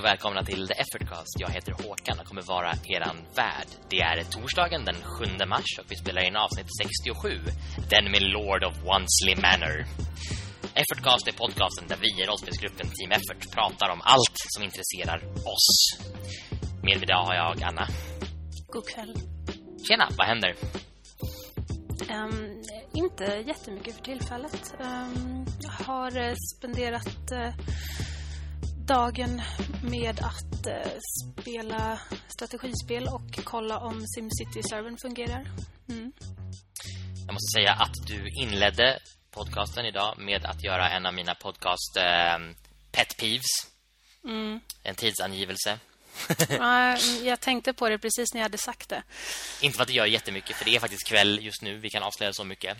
Och välkomna till The Effortcast. Jag heter Håkan och kommer vara eran värd. Det är torsdagen den 7 mars och vi spelar in avsnitt 67. Den med Lord of Wansley Manor. Effortcast är podcasten där vi i rollspelsgruppen Team Effort pratar om allt som intresserar oss. Med mig idag har jag Anna. God kväll. Tjena, vad händer? Um, inte jättemycket för tillfället. Um, jag har uh, spenderat uh, dagen med att uh, spela strategispel och kolla om SimCity-servern fungerar. Mm. Jag måste säga att du inledde podcasten idag med att göra en av mina podcast pet peeves. Mm. En tidsangivelse. ja, jag tänkte på det precis när jag hade sagt det. Inte för att det gör jättemycket, för det är faktiskt kväll just nu. Vi kan avslöja så mycket.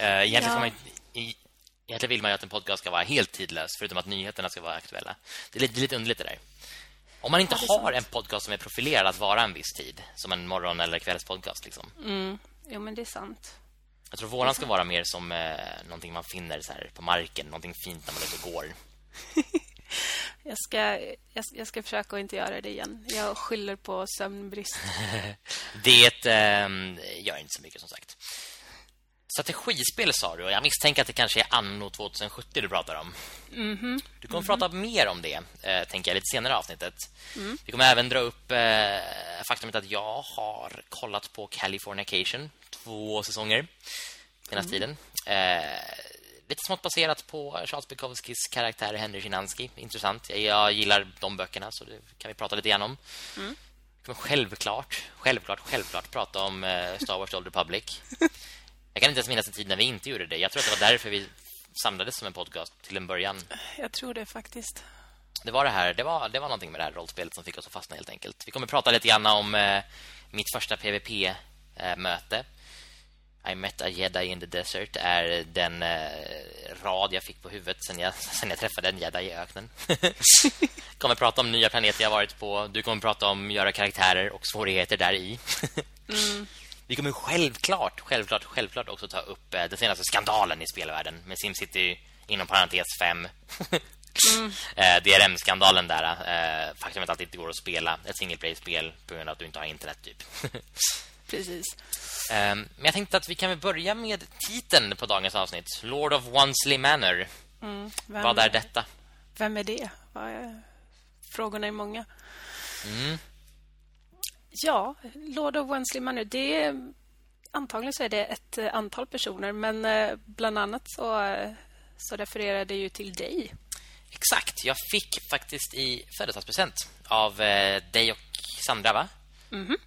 Uh, egentligen, ja. man, egentligen vill man ju att en podcast ska vara helt tidlös, förutom att nyheterna ska vara aktuella. Det är lite, det är lite underligt det där. Om man inte ja, har sant. en podcast som är profilerad att vara en viss tid, som en morgon- eller kvällspodcast. Liksom. Mm. Jo, men det är sant. Jag tror våran ska vara mer som eh, någonting man finner så här på marken, någonting fint när man är ute och går. Jag ska, jag, jag, ska försöka att inte göra det igen. Jag skyller på sömnbrist. det eh, gör inte så mycket som sagt. Strategispel sa du och jag misstänker att det kanske är anno 2070 du pratar om. Mm -hmm. Du kommer mm -hmm. prata mer om det, eh, tänker jag, lite senare i avsnittet. Mm. Vi kommer även dra upp eh, faktumet att jag har kollat på Californication två säsonger senaste tiden. Eh, lite smått baserat på Charles Bukowskis karaktär Henry Szymanski. Intressant. Jag gillar de böckerna så det kan vi prata lite grann om. Mm. Självklart, självklart, självklart prata om uh, Star Wars Old Republic. jag kan inte ens minnas en tid när vi inte gjorde det. Jag tror att det var därför vi samlades som en podcast till en början. Jag tror det faktiskt. Det var det här, det var, det var någonting med det här rollspelet som fick oss att fastna helt enkelt. Vi kommer prata lite grann om uh, mitt första PVP-möte. Uh, i met a Jedi in the desert är den eh, rad jag fick på huvudet sen jag, sen jag träffade en Jedi i öknen. kommer prata om nya planeter jag varit på. Du kommer prata om göra karaktärer och svårigheter där i. mm. Vi kommer självklart, självklart, självklart också ta upp eh, den senaste skandalen i spelvärlden med SimCity inom parentes 5. mm. eh, DRM-skandalen där. Eh, faktumet att det inte går att spela ett single play-spel på grund av att du inte har internet typ. Precis. Um, men jag tänkte att vi kan väl börja med titeln på dagens avsnitt. Lord of Wansley Manor. Mm, Vad är detta? Vem är det? Är... Frågorna är många. Mm. Ja, Lord of Wansley Manor, det är... Antagligen så är det ett eh, antal personer, men eh, bland annat så, eh, så refererar det ju till dig. Exakt, jag fick faktiskt i födelsedagspresent av dig och Sandra, va? Mm -hmm.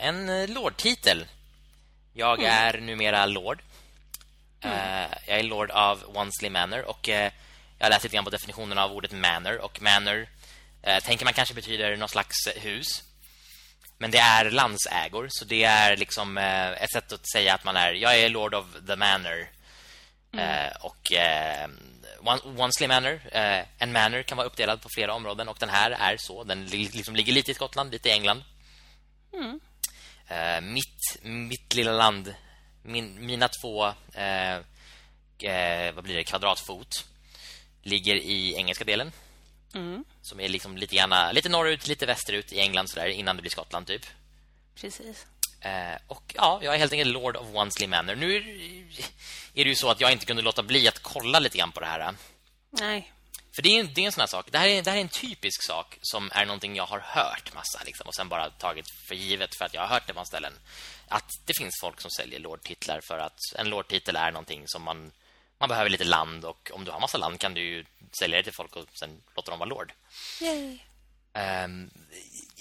en lordtitel jag mm. är numera lord. Mm. Jag är lord av Wansley Manor och jag läst lite grann på definitionen av ordet manor och manor tänker man kanske betyder någon slags hus. Men det är landsägor så det är liksom ett sätt att säga att man är jag är lord of the manor. Mm. och Wansley Manor en manor kan vara uppdelad på flera områden och den här är så den liksom ligger lite i Skottland, lite i England. Mm. Mitt, mitt lilla land min, Mina två uh, Vad blir det? Kvadratfot Ligger i engelska delen mm. Som är liksom lite grann Lite norrut, lite västerut i England sådär, Innan det blir Skottland typ Precis Och ja, jag är helt enkelt Lord of Wansley Manor Nu är, är det ju så att jag inte kunde låta bli att kolla lite grann på det här Nej för det är, det är en sån här sak. Det här är, det här är en typisk sak som är någonting jag har hört massa liksom, och sen bara tagit för givet för att jag har hört det på ställen. Att det finns folk som säljer lordtitlar för att en lordtitel är någonting som man man behöver lite land och om du har massa land kan du ju sälja det till folk och sen låta dem vara lord. Yay. Um,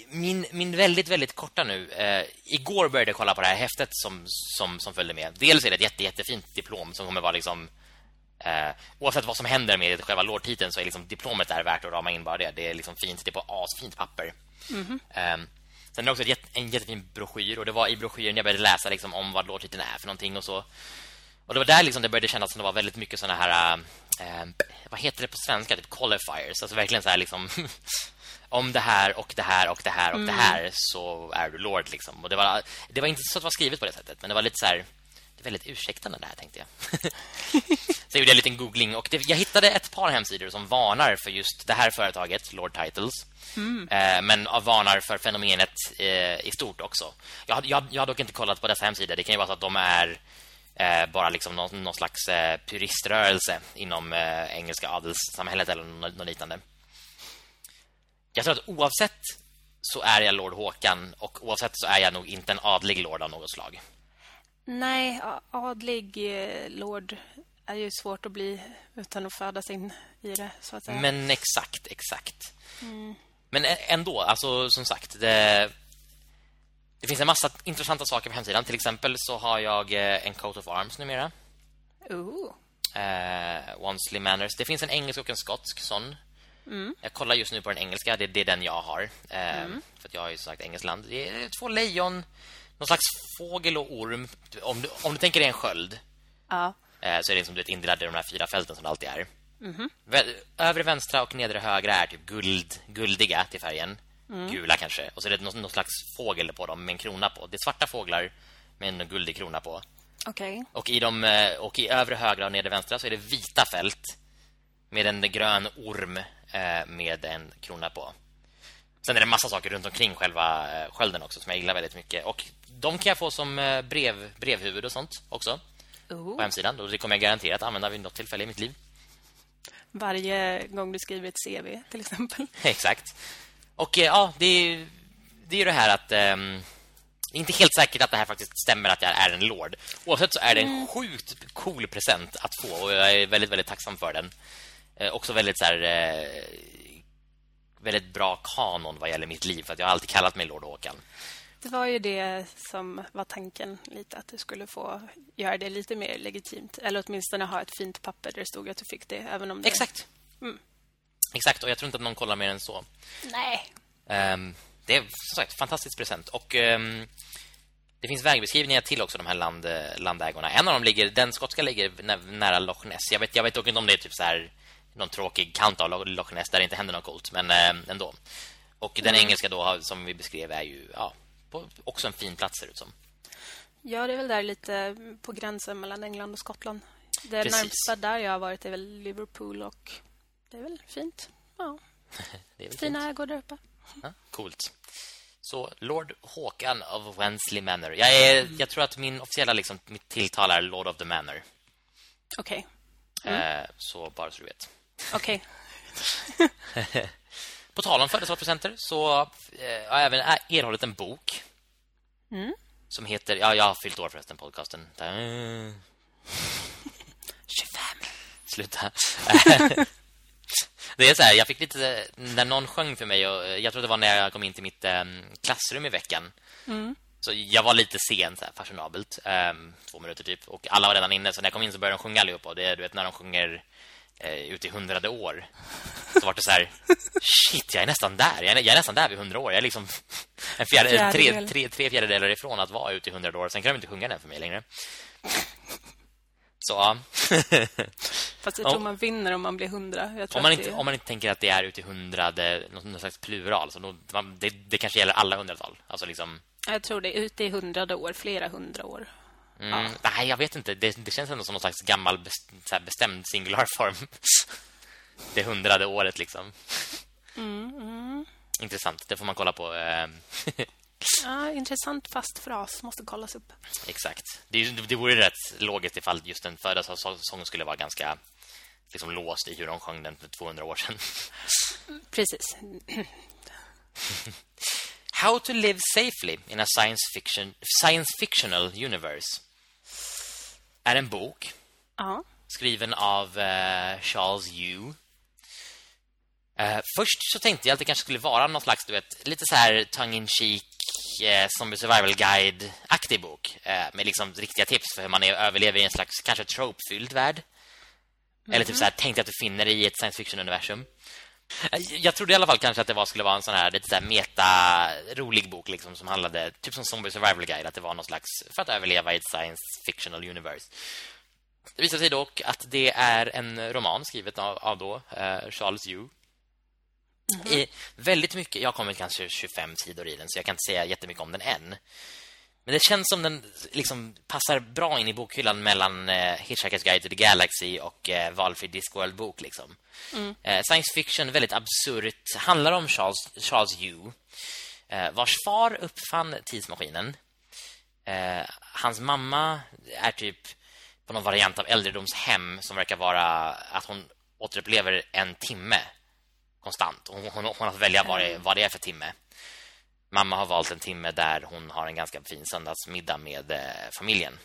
min, min väldigt, väldigt korta nu uh, Igår började jag kolla på det här häftet som, som, som följde med Dels är det ett jätte, jättefint diplom Som kommer vara liksom Eh, oavsett vad som händer med själva lårtiteln så är liksom diplomet är värt att rama in bara det. Det är liksom fint, det är på asfint papper. Mm -hmm. eh, sen är det också jätt, en jättefin broschyr och det var i broschyren jag började läsa liksom om vad lårtiteln är för någonting och så. Och det var där liksom det började kännas som det var väldigt mycket såna här eh, vad heter det på svenska typ qualifiers, alltså verkligen så här liksom om det här och det här och det här och mm. det här så är du lord liksom. Och det var det var inte så att det var skrivet på det sättet, men det var lite så här det är väldigt ursäktande det här tänkte jag. så jag gjorde en liten googling och det, jag hittade ett par hemsidor som varnar för just det här företaget, Lord Titles. Mm. Eh, men varnar för fenomenet eh, i stort också. Jag, jag, jag har dock inte kollat på dessa hemsidor. Det kan ju vara så att de är eh, bara liksom någon, någon slags eh, puriströrelse inom eh, engelska adelssamhället eller något, liknande. Jag tror att oavsett så är jag Lord Håkan och oavsett så är jag nog inte en adlig lord av något slag. Nej, adlig eh, lord är ju svårt att bli utan att födas in i det så att säga. Men exakt, exakt. Mm. Men ändå, alltså som sagt, det, det finns en massa intressanta saker på hemsidan. Till exempel så har jag eh, en coat of arms numera. Ooh. Uh, Wansley Manners. Det finns en engelsk och en skotsk sån. Mm. Jag kollar just nu på den engelska. Det, det är den jag har. Uh, mm. För jag har ju sagt Engelsland. Det är två lejon, någon slags fågel och orm. Om du, om du tänker dig en sköld. Ja. Uh, så är det som du vet indelad i de här fyra fälten som det alltid är. Mm. Övre vänstra och nedre högra är typ guld, guldiga till färgen. Mm. Gula kanske. Och så är det någon, någon, slags fågel på dem med en krona på. Det är svarta fåglar med en guldig krona på. Okay. Och i de eh, och i övre högra och nedre vänstra så är det vita fält med en grön orm eh, med en krona på. Sen är det massa saker runt omkring själva eh, skölden också som jag gillar väldigt mycket och de kan jag få som brev brevhuvud och sånt också. Uh. På hemsidan och det kommer jag garanterat använda vid något tillfälle i mitt liv. Varje gång du skriver ett CV till exempel. Exakt. Och eh, ja, det är, det är ju det här att um, inte helt säkert att det här faktiskt stämmer att jag är en lord. Oavsett så är det en mm. sjukt cool present att få och jag är väldigt väldigt tacksam för den. Eh, också väldigt så här eh, väldigt bra kanon vad gäller mitt liv för att jag har alltid kallat mig Lord Håkan. Det var ju det som var tanken lite att du skulle få göra det lite mer legitimt eller åtminstone ha ett fint papper där det stod att du fick det även om det Exakt. Mm. Exakt, och jag tror inte att någon kollar mer än så. Nej. Um, det är som sagt fantastisk present. Och um, det finns vägbeskrivningar till också de här land, landägorna. En av dem ligger, den skotska ligger nära Loch Ness. Jag vet, jag vet dock inte om det är typ så här någon tråkig kant av Loch Ness där det inte händer något coolt, men um, ändå. Och den mm. engelska då som vi beskrev är ju ja, på, också en fin plats ser ut som. Ja, det är väl där lite på gränsen mellan England och Skottland. Det Precis. närmsta där jag har varit är väl Liverpool och det är väl fint. Ja. det är väl Fina ägor där uppe. Ja, coolt. Så Lord Håkan of Wensley Manor. Jag, är, mm. jag tror att min officiella liksom, mitt tilltal är Lord of the Manor. Okej. Okay. Mm. Eh, så bara så du vet. Okej. Okay. På tal om födelsedagspresenter så eh, har jag även erhållit en bok. Mm. Som heter... Ja, jag har fyllt år förresten, podcasten. 25. Sluta. Det är så här, jag fick lite när någon sjöng för mig och jag tror det var när jag kom in till mitt um, klassrum i veckan. Mm. Så jag var lite sen så här, fashionabelt. Um, två minuter typ och alla var redan inne så när jag kom in så började de sjunga allihop och det du vet när de sjunger uh, ut i hundrade år. Så var det så här shit, jag är nästan där. Jag är, jag är nästan där vid hundra år. Jag är liksom en fjärde, tre, tre, tre fjärdedelar ifrån att vara ute i hundrade år. Sen kan de inte sjunga den för mig längre. Så ja. Fast jag tror man vinner om man blir hundra. Om man, inte, det... om man inte tänker att det är ute i hundrade, någon slags plural. Så då, det, det kanske gäller alla hundratal. Alltså liksom... Jag tror det är ute i hundrade år, flera hundra år. Mm, ja. Nej, jag vet inte. Det, det känns ändå som någon slags gammal bestämd singularform. det hundrade året liksom. Mm, mm. Intressant. Det får man kolla på. Ja, intressant fast fras måste kollas upp. Exakt. Det, det vore rätt logiskt ifall just en födelsedagssång skulle vara ganska liksom låst i hur de sjöng den för 200 år sedan. Precis. How to live safely in a science fiction science fictional universe är en bok. Ja. Skriven av uh, Charles Yu. Uh, först så tänkte jag att det kanske skulle vara någon slags du vet lite så här tongue in cheek eh, Zombie Survival Guide-aktig bok eh, med liksom riktiga tips för hur man är, överlever i en slags kanske trope-fylld värld. Mm -hmm. Eller typ så här, tänk att du finner dig i ett science fiction-universum. Eh, jag trodde i alla fall kanske att det var, skulle vara en sån här lite så här meta-rolig bok liksom, som handlade typ som Zombie Survival Guide att det var någon slags för att överleva i ett science fictional universe. Det visar sig dock att det är en roman skrivet av, av då eh, Charles Yu Mm -hmm. I väldigt mycket, jag har kommit kanske 25 sidor i den så jag kan inte säga jättemycket om den än. Men Men det känns som den liksom passar bra in i bokhyllan mellan eh, Hitchhiker's Guide to the Galaxy och eh, Valfri Discworld-bok. Liksom. Mm. Eh, science fiction, väldigt absurt. Handlar om Charles, Charles Yu, eh, vars far uppfann tidsmaskinen. Eh, hans mamma är typ på någon variant av äldredomshem som verkar vara att hon återupplever en timme konstant. Hon, hon, hon har fått välja vad det, vad det är för timme. Mamma har valt en timme där hon har en ganska fin söndagsmiddag med eh, familjen.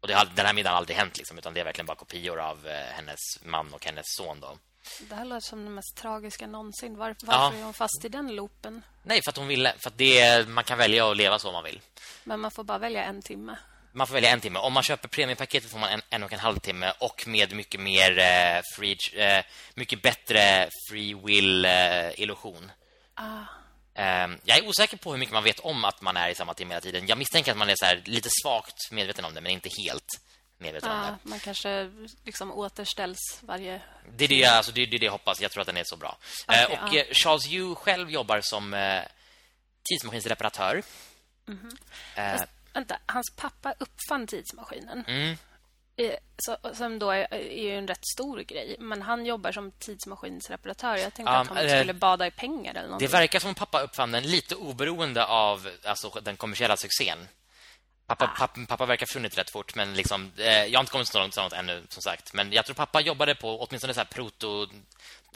Och det har, den här middagen har aldrig hänt liksom, utan det är verkligen bara kopior av eh, hennes man och hennes son då. Det här låter som det mest tragiska någonsin. Var, varför ja. är hon fast i den loopen? Nej, för att hon ville för att det man kan välja att leva så man vill. Men man får bara välja en timme. Man får välja en timme. Om man köper premiepaketet får man en, en och en halv timme och med mycket mer eh, free, eh, mycket bättre free will eh, illusion. Ah. Ehm, jag är osäker på hur mycket man vet om att man är i samma timme hela tiden. Jag misstänker att man är så lite svagt medveten om det, men inte helt medveten ja, om det. Man kanske liksom återställs varje... Det är det, alltså, det, är det jag hoppas. Jag tror att den är så bra. Okay, uh, och ja. Charles Yu själv jobbar som uh, tidsmaskinsreparatör. Mm -hmm. Fast, vänta, hans pappa uppfann tidsmaskinen. Mm. Så, som då är, är ju en rätt stor grej. Men han jobbar som tidsmaskinsreparatör. Jag tänkte um, att han äh, skulle bada i pengar eller någonting. Det verkar som pappa uppfann den lite oberoende av alltså, den kommersiella succén. Pappa, ah. pappa, pappa verkar funnit rätt fort men liksom, eh, jag har inte kommit så långt, så långt ännu som sagt. Men jag tror pappa jobbade på åtminstone så här proto,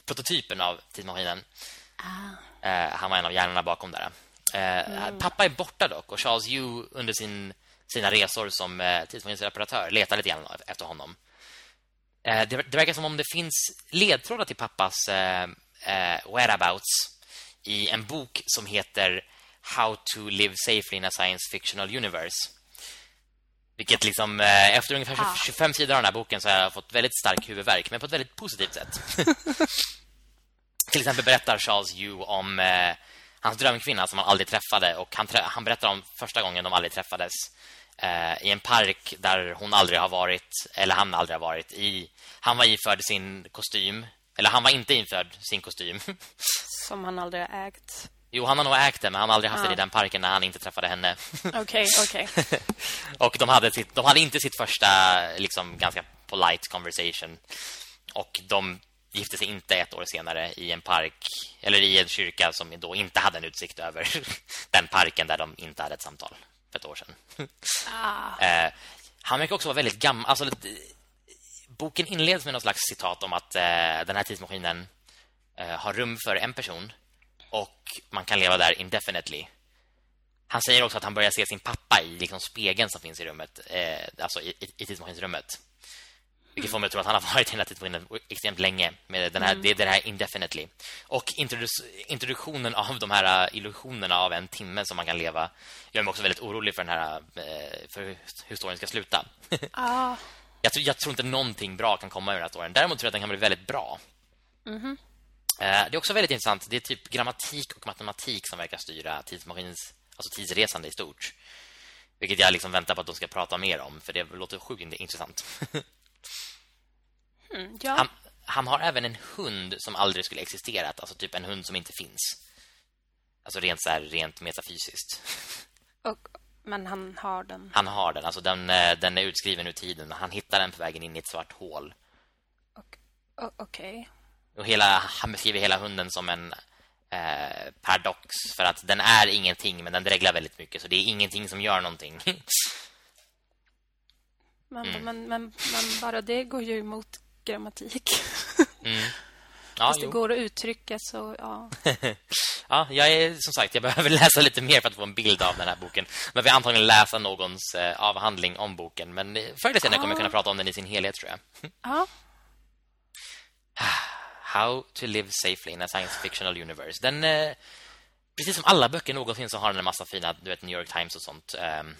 prototypen av tidsmaskinen. Ah. Eh, han var en av hjärnorna bakom där. Eh, mm. Pappa är borta dock och Charles Yu under sin sina resor som eh, tidsmaskinsreparatör letar lite grann efter honom. Eh, det, det, verkar som om det finns ledtrådar till pappas eh, eh, whereabouts i en bok som heter How to live safely in a science fictional universe. Vilket liksom, eh, efter ungefär 25 ah. sidor av den här boken så har jag fått väldigt stark huvudvärk, men på ett väldigt positivt sätt. Till exempel berättar Charles Yu om eh, hans drömkvinna som han aldrig träffade och han, han berättar om första gången de aldrig träffades eh, i en park där hon aldrig har varit eller han aldrig har varit i han var iförd sin kostym eller han var inte införd sin kostym som han aldrig har ägt. Jo, han har nog ägt det men han har aldrig haft ja. det i den parken när han inte träffade henne. Okej, okej. Okay, och de hade sitt de hade inte sitt första liksom ganska polite conversation. Och de gifte sig inte ett år senare i en park eller i en kyrka som då inte hade en utsikt över den parken där de inte hade ett samtal för ett år sedan. Ah. Eh, han verkar också vara väldigt gammal. Alltså, boken inleds med något slags citat om att eh, den här tidsmaskinen eh, har rum för en person och man kan leva där indefinitely. Han säger också att han börjar se sin pappa i liksom spegeln som finns i rummet, eh, alltså i, i, i tidsmaskinsrummet. Vilket får mig att tro att han har varit i den här tidpunkten extremt länge med den här, mm. det, det här indefinitely. Och introduktionen av de här äh, illusionerna av en timme som man kan leva gör mig också väldigt orolig för den här äh, för hur historien ska sluta. Ah. jag, tror, jag tror inte någonting bra kan komma ur den här storyn. Däremot tror jag att den kan bli väldigt bra. Mm. Det är också väldigt intressant. Det är typ grammatik och matematik som verkar styra tidsmaskinens alltså tidsresande i stort. Vilket jag liksom väntar på att de ska prata mer om för det låter sjukt intressant. Mm, ja. han, han, har även en hund som aldrig skulle existerat, alltså typ en hund som inte finns. Alltså rent så här, rent metafysiskt. Och, men han har den. Han har den, alltså den, eh, den är utskriven ur tiden. Han hittar den på vägen in i ett svart hål. Okej. Okay. Och hela han beskriver hela hunden som en eh, paradox för att den är ingenting men den dreglar väldigt mycket så det är ingenting som gör någonting. men, mm. men, men, men bara det går ju emot grammatik. Mm. Ja, Fast det går att uttrycka så, ja. ja, jag är som sagt, jag behöver läsa lite mer för att få en bild av den här boken. Men vi antagligen läsa någons eh, avhandling om boken. Men förr eller senare ja. kommer jag kunna prata om den i sin helhet, tror jag. Ja. How to live safely in a science fictional universe. Den, eh, precis som alla böcker någonsin så har den en massa fina, du vet, New York Times och sånt. Um,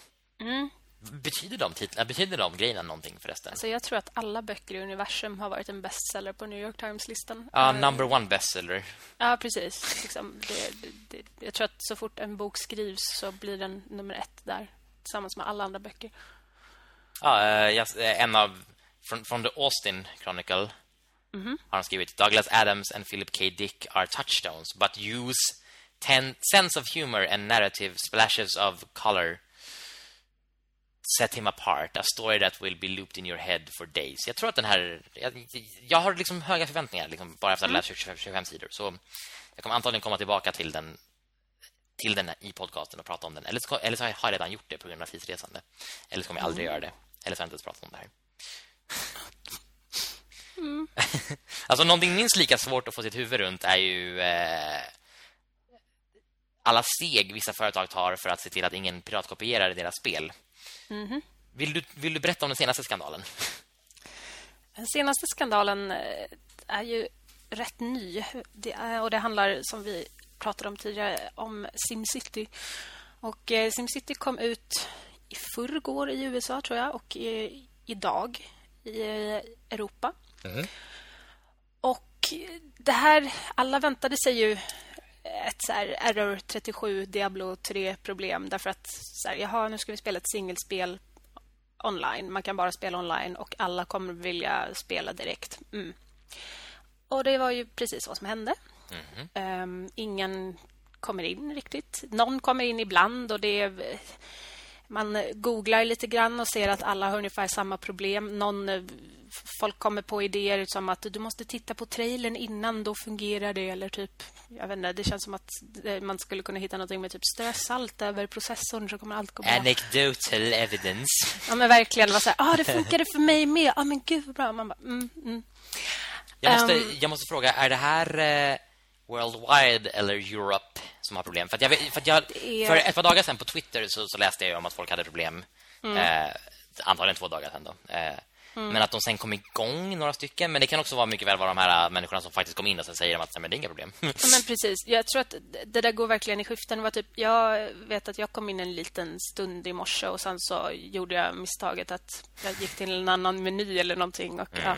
mm. Betyder de titlarna, betyder de grejerna någonting förresten? Alltså jag tror att alla böcker i universum har varit en bestseller på New York Times-listan. Ja, uh, number one bestseller. Ja, precis. Liksom, det, det, jag tror att så fort en bok skrivs så blir den nummer ett där. Tillsammans med alla andra böcker. Ja, uh, yes, en av... Från, från The Austin Chronicle mm -hmm. har han skrivit Douglas Adams and Philip K. Dick are touchstones but use ten, sense of humor and narrative splashes of color set him apart, a story that will be looped in your head for days. Jag tror att den här jag, jag har liksom höga förväntningar liksom, bara efter att ha läst 25, 25 sidor. Så jag kommer antagligen komma tillbaka till den till den i podcasten och prata om den. Eller så, eller så har jag redan gjort det på grund av tidsresande. Eller så kommer jag aldrig göra det. Eller så har jag inte ens pratat om det här. Mm. alltså någonting minst lika svårt att få sitt huvud runt är ju eh, alla steg vissa företag tar för att se till att ingen piratkopierar deras spel. Mm -hmm. vill, du, vill du berätta om den senaste skandalen? Den senaste skandalen eh, är ju rätt ny. Det är, och det handlar, som vi pratade om tidigare, om SimCity. Och eh, SimCity kom ut i förrgår i USA, tror jag, och i, idag i Europa. Mm. Och det här, alla väntade sig ju ett så här Error 37 Diablo 3 problem därför att så här, jaha, nu ska vi spela ett singelspel online. Man kan bara spela online och alla kommer vilja spela direkt. Mm. Och det var ju precis vad som hände. Mm. Um, ingen kommer in riktigt. Någon kommer in ibland och det är man googlar lite grann och ser att alla har ungefär samma problem. Någon, eh, folk kommer på idéer som att du måste titta på trailern innan, då fungerar det. Eller typ, jag vet inte, det känns som att man skulle kunna hitta något med typ strö salt över processorn så kommer allt gå bra. Anecdotal evidence. Ja, men verkligen. Var så här, ah, det funkade för mig med. Ja, ah, men gud bra. Man bara, mm, mm. Jag, måste, um, jag måste fråga, är det här... Eh worldwide eller Europe som har problem. För, jag, för, jag, för ett par dagar sedan på Twitter så, så läste jag om att folk hade problem. Mm. Eh, antagligen två dagar sedan då. Eh, Mm. Men att de sen kom igång några stycken Men det kan också vara mycket väl vara de här äh, människorna som faktiskt kom in och sen säger de att men det är inga problem. Ja, men precis. Jag tror att det där går verkligen i skiften. var typ, jag vet att jag kom in en liten stund i morse och sen så gjorde jag misstaget att jag gick till en annan meny eller någonting och mm. ja,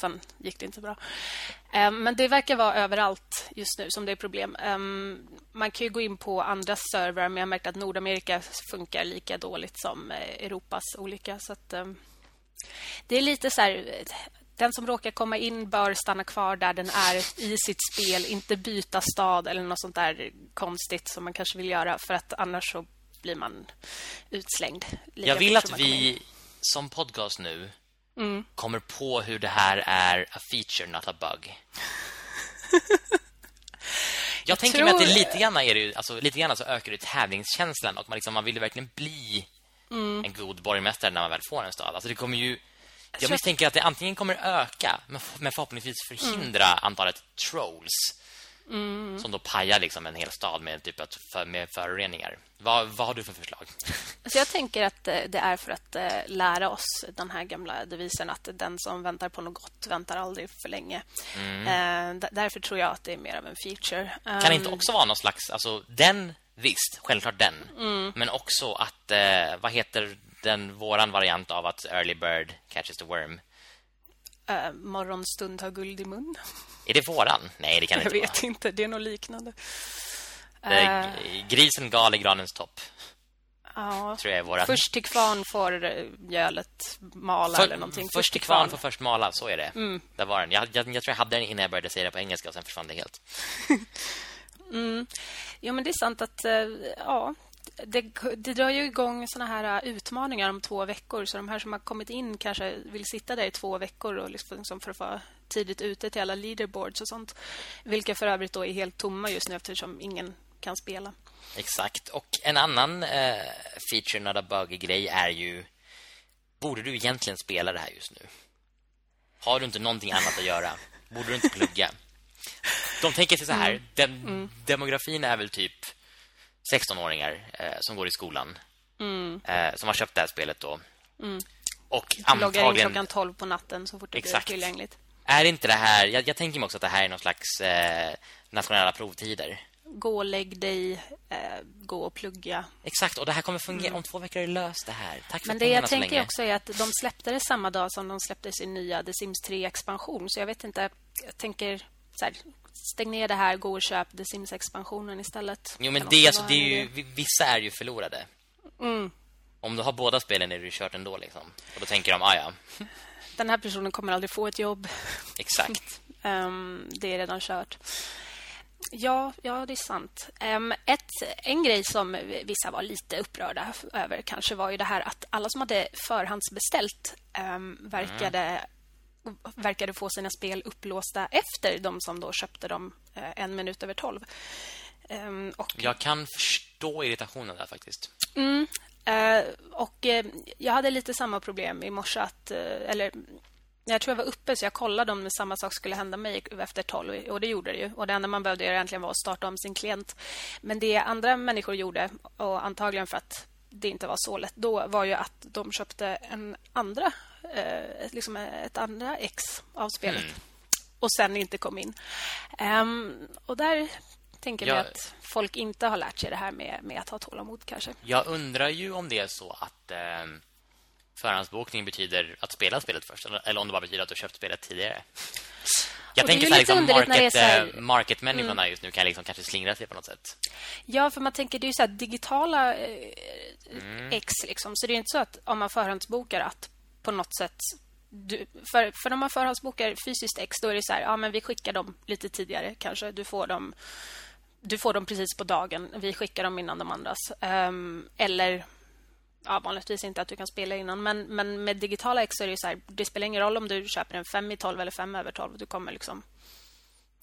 sen gick det inte bra. Um, men det verkar vara överallt just nu som det är problem. Um, man kan ju gå in på andra servrar men jag har märkt att Nordamerika funkar lika dåligt som eh, Europas olika så att um, det är lite så här den som råkar komma in bör stanna kvar där den är i sitt spel, inte byta stad eller något sånt där konstigt som man kanske vill göra för att annars så blir man utslängd. Jag vill att vi som podcast nu mm. kommer på hur det här är a feature, not a bug. Jag, jag tänker tror... mig att det lite grann är det, alltså lite grann så ökar det tävlingskänslan och man liksom man vill verkligen bli mm. en god borgmästare när man väl får en stad. Alltså det kommer ju jag misstänker att det antingen kommer öka men förhoppningsvis förhindra mm. antalet trolls. Mm. Som då pajar liksom en hel stad med typ att för, med föroreningar. Vad, vad har du för förslag? Så jag tänker att eh, det är för att eh, lära oss den här gamla devisen att den som väntar på något gott väntar aldrig för länge. Mm. Eh, därför tror jag att det är mer av en feature. Kan det inte ehm. också vara någon slags alltså den Visst, självklart den. Mm. Men också att, eh, vad heter den våran variant av att early bird catches the worm? Uh, morgonstund har guld i mun. Är det våran? Nej, det kan det inte vara. Jag vet inte, det är nog liknande. Uh, grisen gal i granens topp. Ja, tror jag är våra. Först till kvarn får mjölet mala för, eller någonting. Först, till kvarn får först mala, så är det. Mm. Där var den. Jag, jag, jag, tror jag hade den innan jag började säga det på engelska och sen försvann det helt. mm. Jo, men det är sant att eh, ja, det, det drar ju igång såna här eh, utmaningar om två veckor. Så de här som har kommit in kanske vill sitta där i två veckor och liksom, liksom för att vara tidigt ute till alla leaderboards och sånt. Vilka för övrigt då är helt tomma just nu eftersom ingen kan spela. Exakt. Och en annan eh, feature, nada buggy-grej är ju... Borde du egentligen spela det här just nu? Har du inte någonting annat att göra? Borde du inte plugga? De tänker sig så här, mm. dem mm. demografin är väl typ 16-åringar eh, som går i skolan. Mm. Eh, som har köpt det här spelet då. Mm. Och antagligen... in klockan 12 på natten så fort det Exakt. blir tillgängligt. Är inte det här... Jag, jag tänker mig också att det här är någon slags eh, nationella provtider. Gå och lägg dig, eh, gå och plugga. Exakt, och det här kommer fungera. Mm. Om två veckor är det löst det här. Tack för Men det jag tänker också är att de släppte det samma dag som de släppte sin nya The Sims 3-expansion. Så jag vet inte, jag tänker så här, stäng ner det här, gå och köp The Sims-expansionen istället. Jo, men det, alltså, det är ju, vissa är ju förlorade. Mm. Om du har båda spelen är du kört ändå liksom. Och då tänker de, ah, ja. Den här personen kommer aldrig få ett jobb. Exakt. um, det är redan kört. Ja, ja, det är sant. Um, ett, en grej som vissa var lite upprörda över kanske var ju det här att alla som hade förhandsbeställt um, verkade, mm. Verkade få sina spel upplåsta efter de som då köpte dem uh, en minut över tolv. Um, och... Jag kan förstå irritationen där faktiskt. Mm, uh, och uh, jag hade lite samma problem i morse att, eller jag tror jag var uppe så jag kollade om samma sak skulle hända mig efter 12 och det gjorde det ju. Och det enda man behövde göra egentligen var att starta om sin klient. Men det andra människor gjorde och antagligen för att det inte var så lätt då var ju att de köpte en andra eh, liksom ett andra ex av spelet mm. och sen inte kom in. Um, och där tänker jag att folk inte har lärt sig det här med, med att ha tålamod kanske. Jag undrar ju om det är så att eh förhandsbokning betyder att spela spelet först eller om det bara betyder att du köpt spelet tidigare. Jag tänker så här, liksom, market, här... Eh, marketmänniskorna mm. just nu kan liksom kanske slingra sig på något sätt. Ja, för man tänker det är ju så digitala eh, mm. ex liksom. Så det är inte så att om man förhandsbokar att på något sätt du, för, för om man förhandsbokar fysiskt ex då är det så här, ja men vi skickar dem lite tidigare kanske. Du får dem du får dem precis på dagen. Vi skickar dem innan de andras. Um, eller ja, vanligtvis inte att du kan spela innan. Men, men med digitala ex är det så här, det spelar ingen roll om du köper en 5 i 12 eller 5 över 12. Du kommer liksom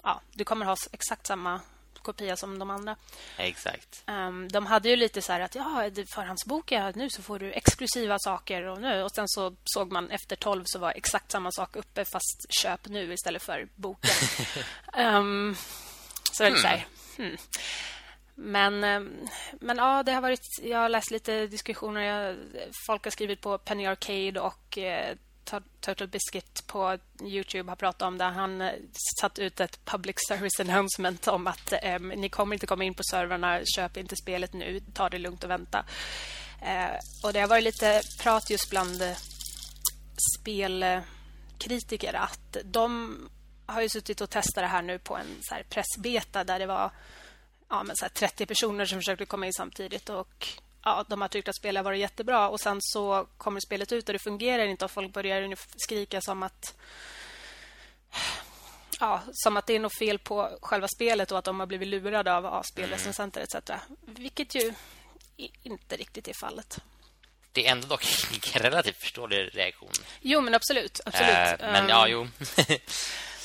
ja, du kommer ha exakt samma kopia som de andra. Exakt. Um, de hade ju lite så här att ja, förhandsboka nu så får du exklusiva saker och nu och sen så såg man efter 12 så var exakt samma sak uppe fast köp nu istället för boka. um, så hmm. det är så här, hmm. Men, ehm, men ja, det har varit... Jag har läst lite diskussioner. Jag, folk har skrivit på Penny Arcade och eh, Turtle Biscuit på Youtube har pratat om det. Han eh, satt ut ett public service announcement om att eh, ni kommer inte komma in på servrarna. Köp inte spelet nu. Ta det lugnt och vänta. Eh, och Det har varit lite prat just bland eh, spelkritiker att de har ju suttit och testat det här nu på en så pressbeta där det var ja, men så 30 personer som försökte komma in samtidigt. och ja, De har tyckt att spelet var jättebra. och Sen så kommer spelet ut och det fungerar inte. och Folk börjar skrika som att ja, som att det är något fel på själva spelet och att de har blivit lurade av ja, spelrecensenter etc. Vilket ju inte riktigt är fallet. Det är ändå dock en relativt förståelig reaktion. Jo, men absolut. absolut. Äh, men ja, jo.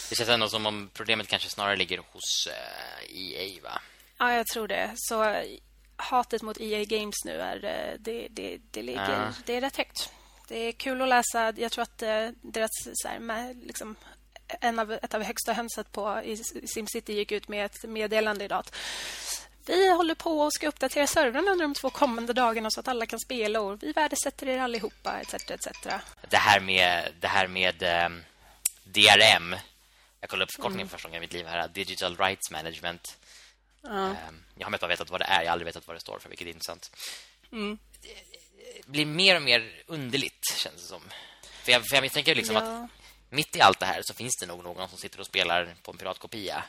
det känns ändå som om problemet kanske snarare ligger hos uh, eh, EA, va? Ja, jag tror det. Så hatet mot EA Games nu är eh, det, det, det ligger ja. det är rätt högt. Det är kul att läsa. Jag tror att eh, deras så här, med, liksom, en av, ett av högsta hönset på i SimCity gick ut med ett meddelande idag att vi håller på och ska uppdatera servrarna under de två kommande dagarna så att alla kan spela och vi värdesätter er allihopa etc etc. Det här med det här med um, ehm, DRM. Jag kollade upp förkortningen mm. första gången i mitt liv här, Digital Rights Management. Ja. Ehm, jag har mest vetat vad det är, jag har aldrig vetat vad det står för, vilket är intressant. Mm. Det blir mer och mer underligt, känns det som. För jag, för jag tänker liksom ja. att mitt i allt det här så finns det nog någon som sitter och spelar på en piratkopia.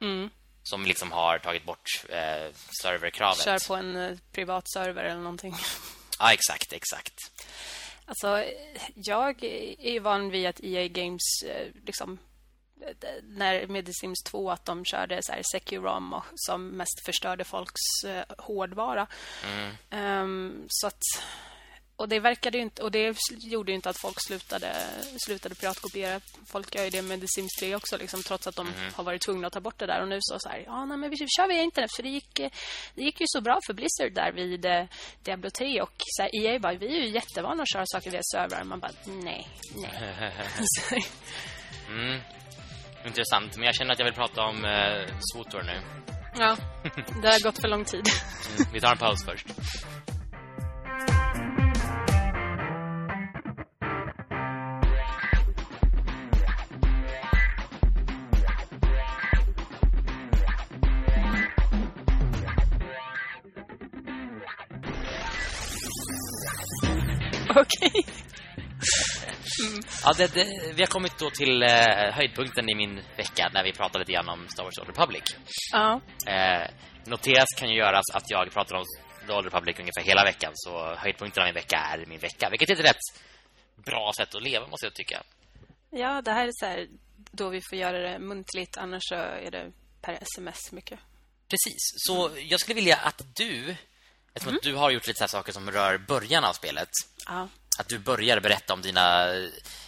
Mm. Som liksom har tagit bort eh, serverkravet. Kör på en eh, privat server eller någonting. Ja, exakt, exakt. Alltså, jag är ju van vid att EA Games eh, liksom när med The Sims 2 att de körde så här Securom som mest förstörde folks eh, hårdvara. Mm. Um, så att och det verkade inte och det gjorde inte att folk slutade slutade piratkopiera. Folk gör ju det med The Sims 3 också liksom trots att de mm. har varit tvungna att ta bort det där och nu så så här ja nej, men vi kör via internet för det gick det gick ju så bra för Blizzard där vid eh, Diablo 3 och så här, EA bara vi är ju jättevana att köra saker via servrar man bara nej nej. mm. Intressant, men jag känner att jag vill prata om eh, Swotor nu. Ja, det har gått för lång tid. Mm, vi tar en paus först. Okej. Okay. Ja, det, det, vi har kommit då till eh, höjdpunkten i min vecka när vi pratade lite grann om Star Wars Old Republic. Ja. Eh, noteras kan ju göras att jag pratar om Old Republic ungefär hela veckan så höjdpunkten av min vecka är min vecka, vilket är ett rätt bra sätt att leva måste jag tycka. Ja, det här är så här, då vi får göra det muntligt annars så är det per sms mycket. Precis. Så jag skulle vilja att du eftersom mm. du har gjort lite så saker som rör början av spelet. Ja. Att du börjar berätta om dina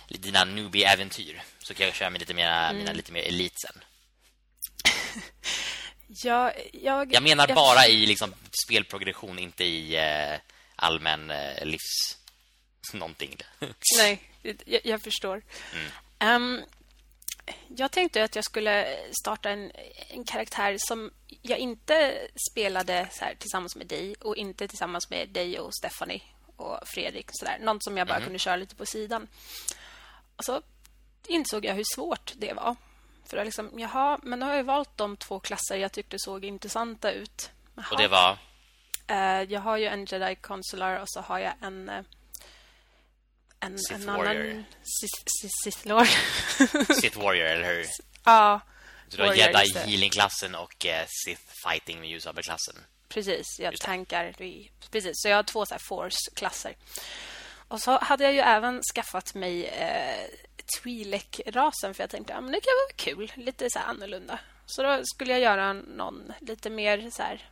dina newbie-äventyr så kan jag köra med lite mer mm. mina lite mer elit sen. ja, jag, jag menar jag bara i liksom spelprogression, inte i eh, allmän eh, livs någonting. Nej, jag, jag förstår. Mm. Um, jag tänkte att jag skulle starta en, en karaktär som jag inte spelade så tillsammans med dig och inte tillsammans med dig och Stephanie och Fredrik. Så där. Någon som jag bara mm. kunde köra lite på sidan. Och så insåg jag hur svårt det var. För jag liksom, jaha, men då har jag valt de två klasser jag tyckte såg intressanta ut. Jaha. Och det var? Uh, jag har ju en Jedi Consular och så har jag en... Uh, en, Sith en Warrior. annan Sith, Sith Lord. Sith Warrior, eller hur? Ja. Så du har Jedi Healing-klassen och uh, Sith Fighting med ljusabelklassen. Precis, jag tankar. Precis, så jag har två så Force-klasser. Och så hade jag ju även skaffat mig eh, Twi'lek-rasen för jag tänkte att ja, det kan vara kul, lite så annorlunda. Så då skulle jag göra någon lite mer så här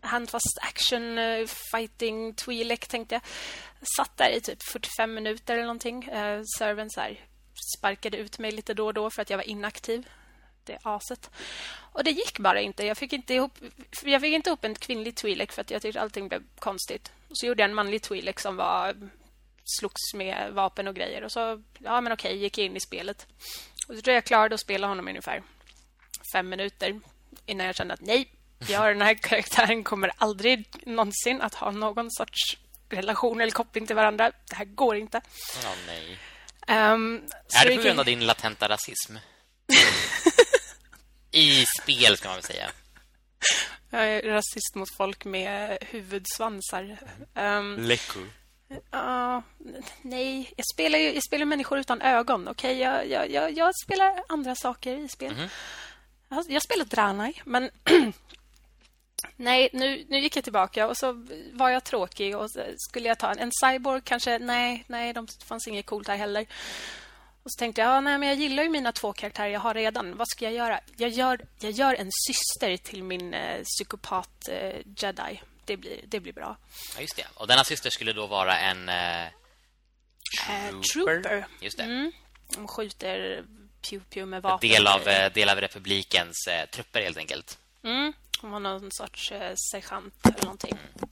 handfast action uh, fighting Twi'lek tänkte jag. Satt där i typ 45 minuter eller någonting. Uh, servern så här sparkade ut mig lite då och då för att jag var inaktiv. Det aset. Och det gick bara inte. Jag fick inte ihop jag fick inte ihop en kvinnlig Twi'lek för att jag tyckte allting blev konstigt. Så gjorde jag en manlig Twi'lek som var slogs med vapen och grejer. Och så, ja men okej, gick jag in i spelet. Och så tror jag klarade att spela honom ungefär fem minuter innan jag kände att nej, jag den här karaktären kommer aldrig någonsin att ha någon sorts relation eller koppling till varandra. Det här går inte. Ja, nej. Um, är det på grund av din latenta rasism? I spel, ska man väl säga. Jag är rasist mot folk med huvudsvansar. Um, Läckor. Uh, nej, jag spelar ju jag spelar människor utan ögon. Okej, okay? jag, jag, jag, jag, spelar andra saker i spel. Mm -hmm. jag, jag spelar Dranai, men nej, nu, nu gick jag tillbaka och så var jag tråkig och skulle jag ta en, en cyborg kanske? Nej, nej, de fanns inget coolt här heller. Och så tänkte jag, ja, nej, men jag gillar ju mina två karaktärer jag har redan. Vad ska jag göra? Jag gör, jag gör en syster till min eh, psykopat eh, jedi det blir, det blir bra. Ja, just det. Och denna syster skulle då vara en... Uh, trooper. Uh, trooper. Just det. Mm. De skjuter pew-pew med vapen. Del av, del av republikens uh, trupper, helt enkelt. Mm. Hon var någon sorts uh, sergeant eller någonting. Mm.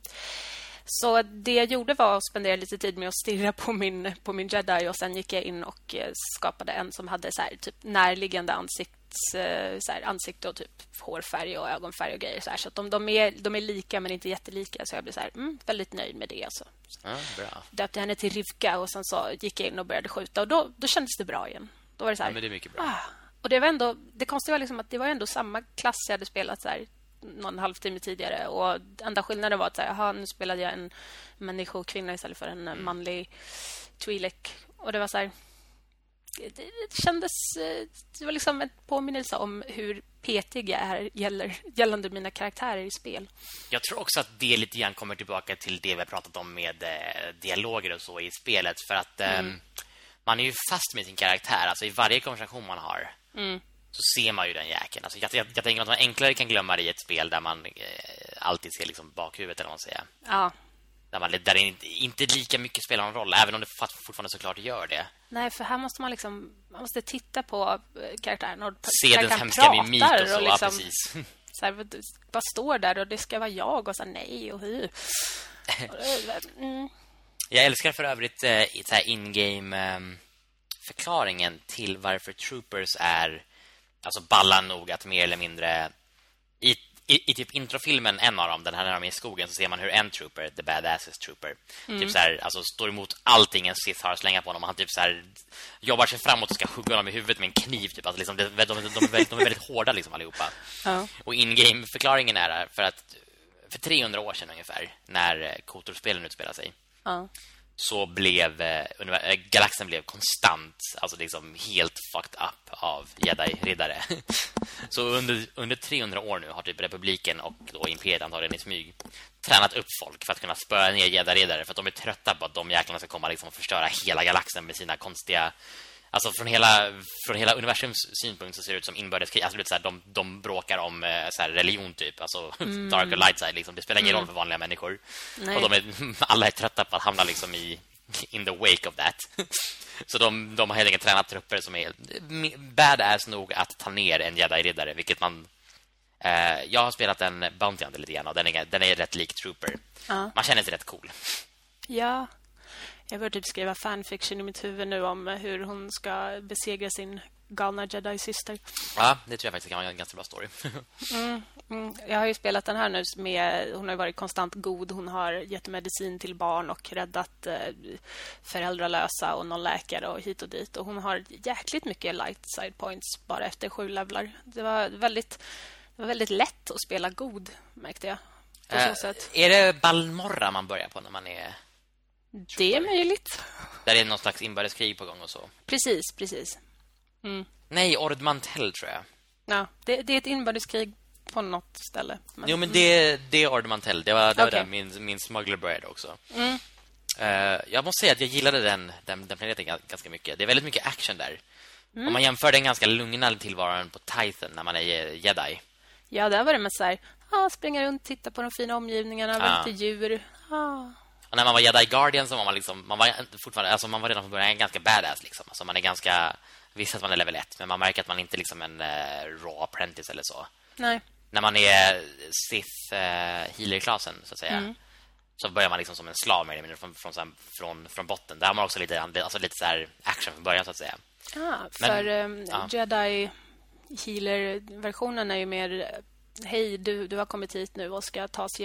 Så det jag gjorde var att spendera lite tid med att stirra på min, på min jedi och sen gick jag in och skapade en som hade så här, typ närliggande ansikte Eh, så här, ansikte och typ hårfärg och ögonfärg och grejer. Så, här. så att de, de, är, de är lika men inte jättelika. Så jag blev så här, mm, väldigt nöjd med det. Alltså. Ja, bra. Döpte henne till Rivka och sen så gick jag in och började skjuta. Och då, då kändes det bra igen. Då var det så här, ja, men det är mycket bra. Ah. Och det var ändå, det konstiga var liksom att det var ändå samma klass jag hade spelat så här, någon halvtimme tidigare. Och enda skillnaden var att så här, aha, nu spelade jag en människokvinna istället för en mm. manlig Twi'lek. Och det var så här, det, det kändes... Eh, det var liksom en påminnelse om hur petig jag är gäller, gällande mina karaktärer i spel. Jag tror också att det lite grann kommer tillbaka till det vi har pratat om med eh, dialoger och så i spelet. För att eh, mm. man är ju fast med sin karaktär. Alltså i varje konversation man har mm. Så ser man ju den jäkeln. Alltså, jag, jag, jag tänker att man enklare kan glömma det i ett spel där man eh, alltid ser liksom bakhuvudet eller vad man säger. Ja, där, man, där det inte, inte lika mycket spelar någon roll, även om det fortfarande såklart gör det. Nej, för här måste man liksom man måste titta på eh, karaktären och Se den hemska mimik och så, och liksom, ja, precis. Så här, bara står där och det ska vara jag och så nej och hur. Mm. Jag älskar för övrigt eh, in-game eh, förklaringen till varför troopers är alltså balla nog att mer eller mindre i i, i typ introfilmen, en av dem, den här när de är i skogen så ser man hur en trooper, the badasses trooper, mm. typ så här, alltså står emot allting en Sith har att slänga på honom. Han typ så här, jobbar sig framåt och ska hugga honom i huvudet med en kniv typ alltså liksom, de, de, de, de, är, väldigt, de är väldigt hårda liksom allihopa. Ja. Och in-game förklaringen är för att för 300 år sedan ungefär när Kotor-spelen utspelar sig. Ja så blev eh, eh, galaxen blev konstant alltså liksom helt fucked up av Jedi-riddare. så under, under 300 år nu har typ republiken och då imperiet antagligen i smyg tränat upp folk för att kunna spöa ner Jedi-riddare för att de är trötta på att de jäklarna ska komma liksom och förstöra hela galaxen med sina konstiga Alltså från hela, från hela universums synpunkt så ser det ut som inbördeskrig. Alltså, så här, de, de bråkar om eh, så här, religion typ. Alltså mm. dark och light side. Liksom. Det spelar ingen mm. roll för vanliga människor. Nej. Och de är, alla är trötta på att hamna liksom i in the wake of that. så de, de har helt enkelt tränat trupper som är badass nog att ta ner en jedi-riddare. Vilket man... Eh, jag har spelat en Bounty Hunter lite grann och den är, den är rätt lik Trooper. Ja. Man känner sig rätt cool. Ja, jag börjar typ skriva fanfiction i mitt huvud nu om hur hon ska besegra sin galna Jedi-syster. Ja, det tror jag faktiskt kan vara en ganska bra story. mm, mm. Jag har ju spelat den här nu med... Hon har varit konstant god. Hon har gett medicin till barn och räddat eh, föräldralösa och någon läkare och hit och dit. Och hon har jäkligt mycket light side points bara efter sju levlar. Det var väldigt, det var väldigt lätt att spela god, märkte jag. På så eh, sätt. Är det Balmorra man börjar på när man är det är möjligt. Där är någon slags inbördeskrig på gång och så. Precis, precis. Mm. Nej, Ordmantel tror jag. Ja, det, det, är ett inbördeskrig på något ställe. Men... Jo, men det, det är Ordmantel. Det var, det okay. var där min, min smuggler började också. Mm. Uh, jag måste säga att jag gillade den, den, den planeten ganska mycket. Det är väldigt mycket action där. Mm. Om man jämför den ganska lugna tillvaron på Titan när man är jedi. Ja, där var det med så här, ah, springa runt, titta på de fina omgivningarna, ah. lite djur. Ah. Och när man var Jedi Guardian så var man liksom man var fortfarande alltså man var redan från början ganska badass liksom. Alltså man är ganska visst att man är level 1 men man märker att man inte liksom en uh, raw apprentice eller så. Nej. När man är Sith uh, healer-klassen så att säga. Mm. Så börjar man liksom som en slav med det från, från, från, från botten. Där har man också lite alltså lite så här action från början så att säga. Ja, för men, um, ja. Jedi healer-versionen är ju mer hej du du har kommit hit nu och ska ta sig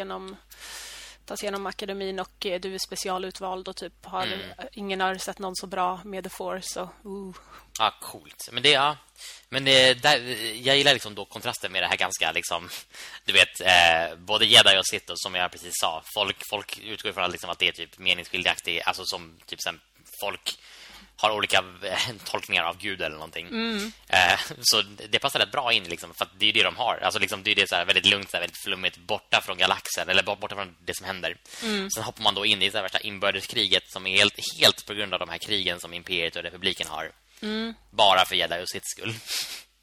igenom ta sig igenom akademin och eh, du är specialutvald och typ har mm. ingen har sett någon så bra med The Force och uh. Ja, coolt. Men det ja. Men det, där, jag gillar liksom då kontrasten med det här ganska liksom du vet eh, både Jedi och Sith som jag precis sa. Folk folk utgår från liksom att det är typ meningsskiljaktigt alltså som typ sen folk har olika tolkningar av Gud eller någonting. Mm. Eh, så det passar rätt bra in liksom, för det är det de har. Alltså liksom, det är det så här, väldigt lugnt, så här, väldigt flummigt borta från galaxen eller borta från det som händer. Mm. Sen hoppar man då in i det här värsta inbördeskriget som är helt, helt på grund av de här krigen som imperiet och republiken har. Mm. Bara för Jedi och sitt skull.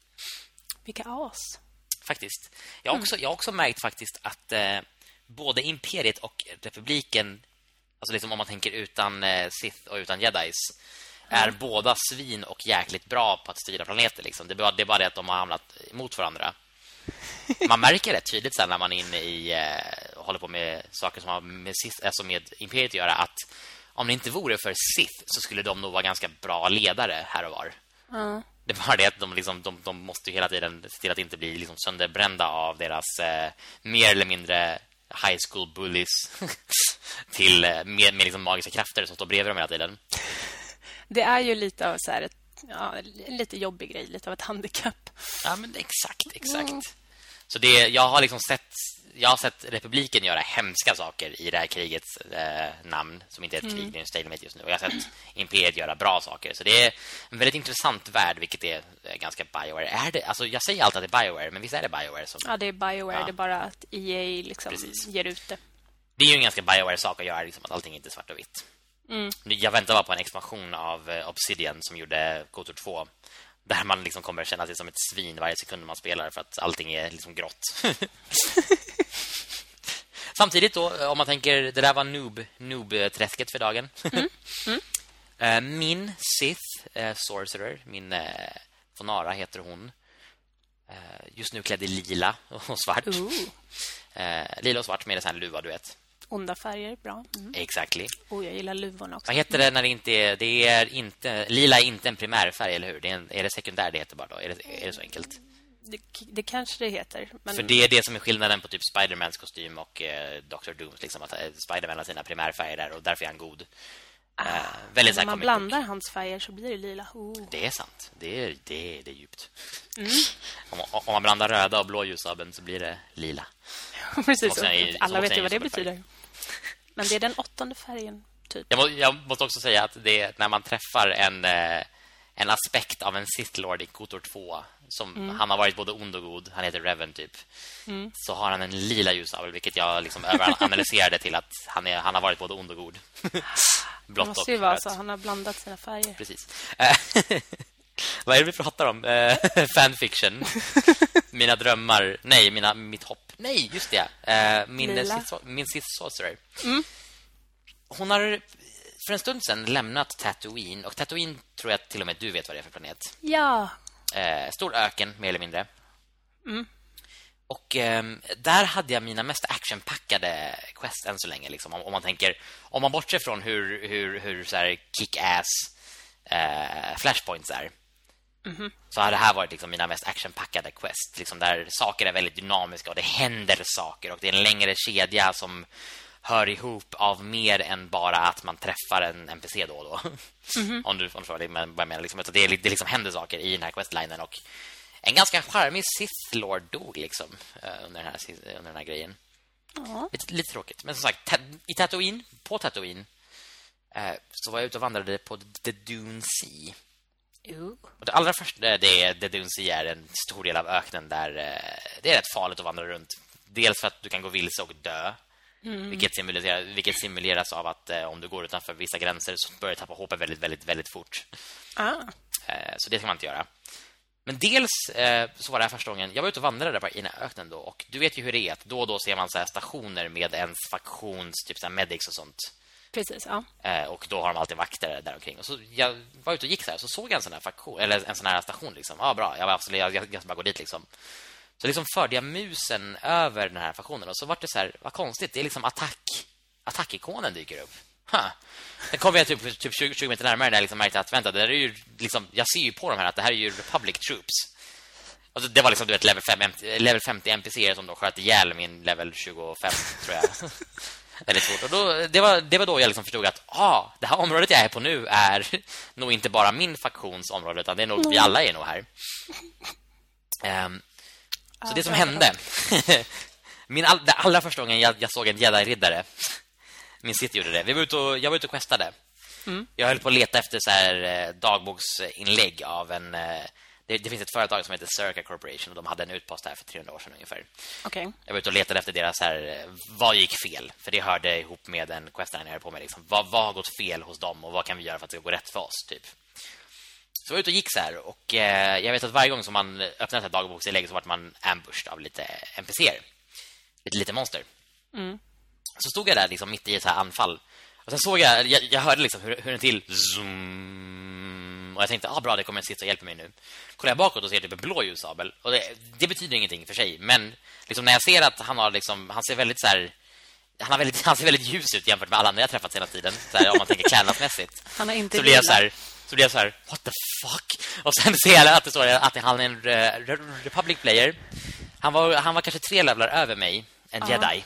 Vilka as. Faktiskt. Jag har mm. också, jag har också märkt faktiskt att eh, både imperiet och republiken Alltså liksom om man tänker utan eh, Sith och utan Jedis är båda svin och jäkligt bra på att styra planeter liksom. det, är bara, det är bara det att de har hamnat mot varandra. Man märker det tydligt sen när man är inne i eh, håller på med saker som har med, alltså med imperiet att göra att om det inte vore för Sith så skulle de nog vara ganska bra ledare här och var. Mm. Det är bara det att de, liksom, de, de måste hela tiden se till att inte bli liksom sönderbrända av deras eh, mer eller mindre high school bullies till eh, med, med liksom magiska krafter som står bredvid dem hela tiden det är ju lite av så här ett, ja, en lite jobbig grej, lite av ett handikapp. Ja, men exakt, exakt. Mm. Så det, jag har liksom sett jag har sett republiken göra hemska saker i det här krigets eh, namn som inte är ett mm. krig, det är en stalemate just nu. Och jag har sett imperiet göra bra saker. Så det är en väldigt intressant värld, vilket är eh, ganska BioWare. Är det, alltså, jag säger alltid att det är BioWare, men visst är det BioWare? Som... Ja, det är BioWare. Ja. Det är bara att EA liksom ger ut det. Det är ju en ganska BioWare-sak att göra, liksom, att allting inte är svart och vitt. Mm. Jag väntar bara på en expansion av eh, Obsidian som gjorde KOTOR 2 där man liksom kommer känna sig som ett svin varje sekund man spelar för att allting är liksom grått. Samtidigt då, om man tänker det där var noob noob träsket för dagen. Mm. Mm. Eh, min Sith sorcerer, min uh, Fonara heter hon. just nu klädd i lila och svart. lila och svart med en sån här luva, du vet. Onda färger, bra. Mm. Exactly. Och jag gillar luvorna också. Vad heter det när det inte är... Det är inte lila är inte en primärfärg, eller hur? Det är, en, är det sekundär det heter bara då? Är det, är det så enkelt? Det, det kanske det heter. Men... För det är det som är skillnaden på typ Spidermans kostym och eh, Dr. Doom. Liksom, att eh, Spiderman har sina primärfärger där och därför är han god. Ah, eh, väldigt när man blandar hans färger så blir det lila. Oh. Det är sant. Det är, det är, det är djupt. Mm. om, om, man blandar röda och blå ljusabeln så blir det lila. Precis. Är, Alla vet ju vad det betyder. Men det är den åttonde färgen, typ. Jag, må, jag måste också säga att det är när man träffar en, eh, en aspekt av en Sith Lord i Kotor 2 som mm. han har varit både ond och god. Han heter Reven typ. Mm. Så har han en lila ljusavel vilket jag liksom överanalyserade till att han, är, han har varit både ond och god. blått och rött. så. Han har blandat sina färger. Precis. Eh, Vad är det vi pratar om? Eh, fanfiction. mina drömmar. Nej, mina, mitt hopp. Nej, just det. Eh, min, sis, min sis sorcerer. Hon har för en stund sedan lämnat Tatooine. Och Tatooine tror jag till och med du vet vad det är för planet. Ja. Eh, stor öken, mer eller mindre. Och ehm, där hade jag mina mest actionpackade quest än så länge. Liksom. Om, om man tänker, om man bortser från hur, hur, hur så kick-ass eh, flashpoints är. Så har det här varit liksom mina mest actionpackade quest. Liksom där saker är väldigt dynamiska och det händer saker. Och det är en längre kedja som hör ihop av mer än bara att man träffar en NPC då och då. om du om du förstår vad jag menar. Liksom, det, det liksom händer saker i den här questlinen. Och en ganska charmig Sith Lord dog liksom eh, under den här, under den här grejen. Ja. Lite, lite tråkigt. Men som sagt, i Tatooine, på Tatooine eh, så var jag ute och vandrade på The Dune Sea. Jo. Det allra första eh, det är Sea är en stor del av öknen där eh, det är rätt farligt att vandra runt. Dels för att du kan gå vilse och dö. Vilket, simulerar, vilket simuleras av att eh, om du går utanför vissa gränser så börjar du tappa HP väldigt, väldigt, väldigt fort. Ah. Så det ska man inte göra. Men dels så var det här första gången Jag var ute och vandrade där i den här öknen då Och du vet ju hur det är Då och då ser man så här stationer med ens faktions Typ så medics och sånt Precis, ja. eh, Och då har de alltid vakter där omkring Och så jag var ute och gick så här Så såg jag en sån här faktion Eller en sån här station liksom Ja, bra, jag, var absolut, jag, jag, jag bara gå dit liksom Så liksom förde jag musen över den här faktionen Och så var det så här, vad konstigt Det är liksom attack Attackikonen dyker upp huh. Sen kom jag typ, typ 20, 20 meter närmare Där jag liksom märkte att vänta, det är ju liksom, Jag ser ju på de här att det här är ju Republic Troops och så- det var liksom du vet level 5 level 50 NPCer som då sköt ihjäl min level 25 tror jag. Väldigt svårt. Och då, det, var, det var då jag liksom förstod att ah, det här området jag är på nu är nog inte bara min faktions område utan det är nog vi alla är nog här. Ehm, så det som hände min all, det allra första gången jag, jag såg en Jedi-riddare min city gjorde det. Vi var ute och, jag var ute och questade. Jag höll på att leta efter så här eh, dagboksinlägg av en eh, det, det finns ett företag som heter Circa Corporation och de hade en utpost här för 300 år sedan ungefär. Okej. Jag var ute och letade efter deras här eh, vad gick fel för det hörde ihop med en questline jag höll på med liksom. Vad, vad har gått fel hos dem och vad kan vi göra för att det ska gå rätt för oss typ. Så jag var ute och gick så här och eh, jag vet att varje gång som man öppnade ett dagboksinlägg så vart man ambushed av lite NPCer. Lite lite monster. Så stod jag där liksom mitt i ett så här anfall. Och sen såg jag, jag, jag hörde liksom hur, hur en till zoom. Och jag tänkte, ah bra, det kommer en sist och hjälper mig nu. Kollar jag bakåt och ser typ en blå ljussabel. Och det, det betyder ingenting för sig. Men liksom när jag ser att han har liksom, han ser väldigt så här... Han, har väldigt, han ser väldigt ljus ut jämfört med alla andra jag träffat hela tiden. Så här, om man tänker klädnadsmässigt. Han har inte Så blir jag så här, så blir jag så här, what the fuck? Och sen ser jag att det står att han är en eh, Re- Republic player. Han var, han var kanske tre levlar över mig, en jedi.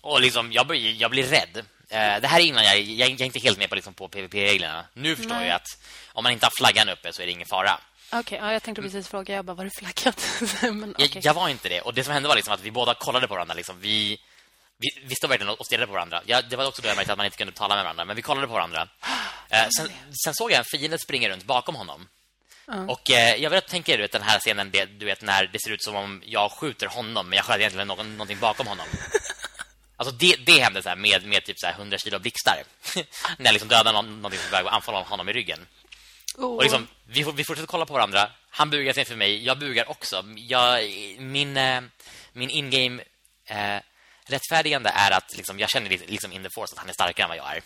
Och liksom, jag, jag blir rädd. Eh, det här är innan jag, jag, jag är inte helt med på, liksom, på PvP-reglerna. Nu förstår Nej. jag att om man inte har flaggan uppe så är det ingen fara. Okej, ja, jag tänkte precis fråga. Jag bara, var det flaggat? Men Jag, okej. jag var inte det. Och det som hände var liksom att vi båda kollade på varandra. Liksom. Vi, vi, vi stod verkligen och stirrade på varandra. Ja, det var också då jag märkte att man inte kunde tala med varandra. Men vi kollade på varandra. Eh, sen, sen såg jag en fiende springa runt bakom honom. Och eh, jag vet tänka er du den här scenen det, du vet när det ser ut som om jag skjuter honom men jag sköt egentligen någon, någonting bakom honom. Alltså det, det hände så med, med typ så här 100 kilo blixtar. när jag liksom dödade någon, någonting som att anfalla honom i ryggen. Oh. Och liksom, vi, får- vi fortsätter kolla på varandra. Han bugar sig för mig, jag bugar också. Jag, min eh, min in-game eh, rättfärdigande är att liksom, jag känner liksom in the force att han är starkare än vad jag är.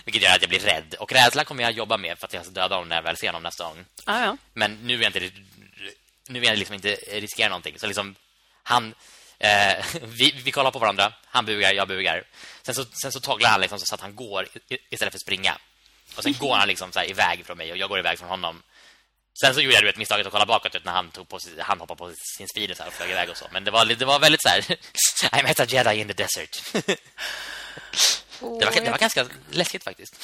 Vilket gör att jag blir rädd. Och rädslan kommer jag jobba med för att jag ska döda honom när jag väl ser honom nästa gång. Ah, ja. Men nu är jag inte nu är jag liksom inte riskera någonting. Så liksom han eh, vi, vi kollar på varandra. Han bugar, jag bugar. Sen så sen så togglar han liksom så att han går istället för att springa. Och sen går han liksom så här iväg från mig och jag går iväg från honom. Sen så gjorde jag du vet, misstaget att kolla bakåt när han tog på sig, han hoppade på sin speed och, så här och flög iväg och så. Men det var det var väldigt så här I met a jedi in the desert. Oh, det var det var ganska läskigt faktiskt.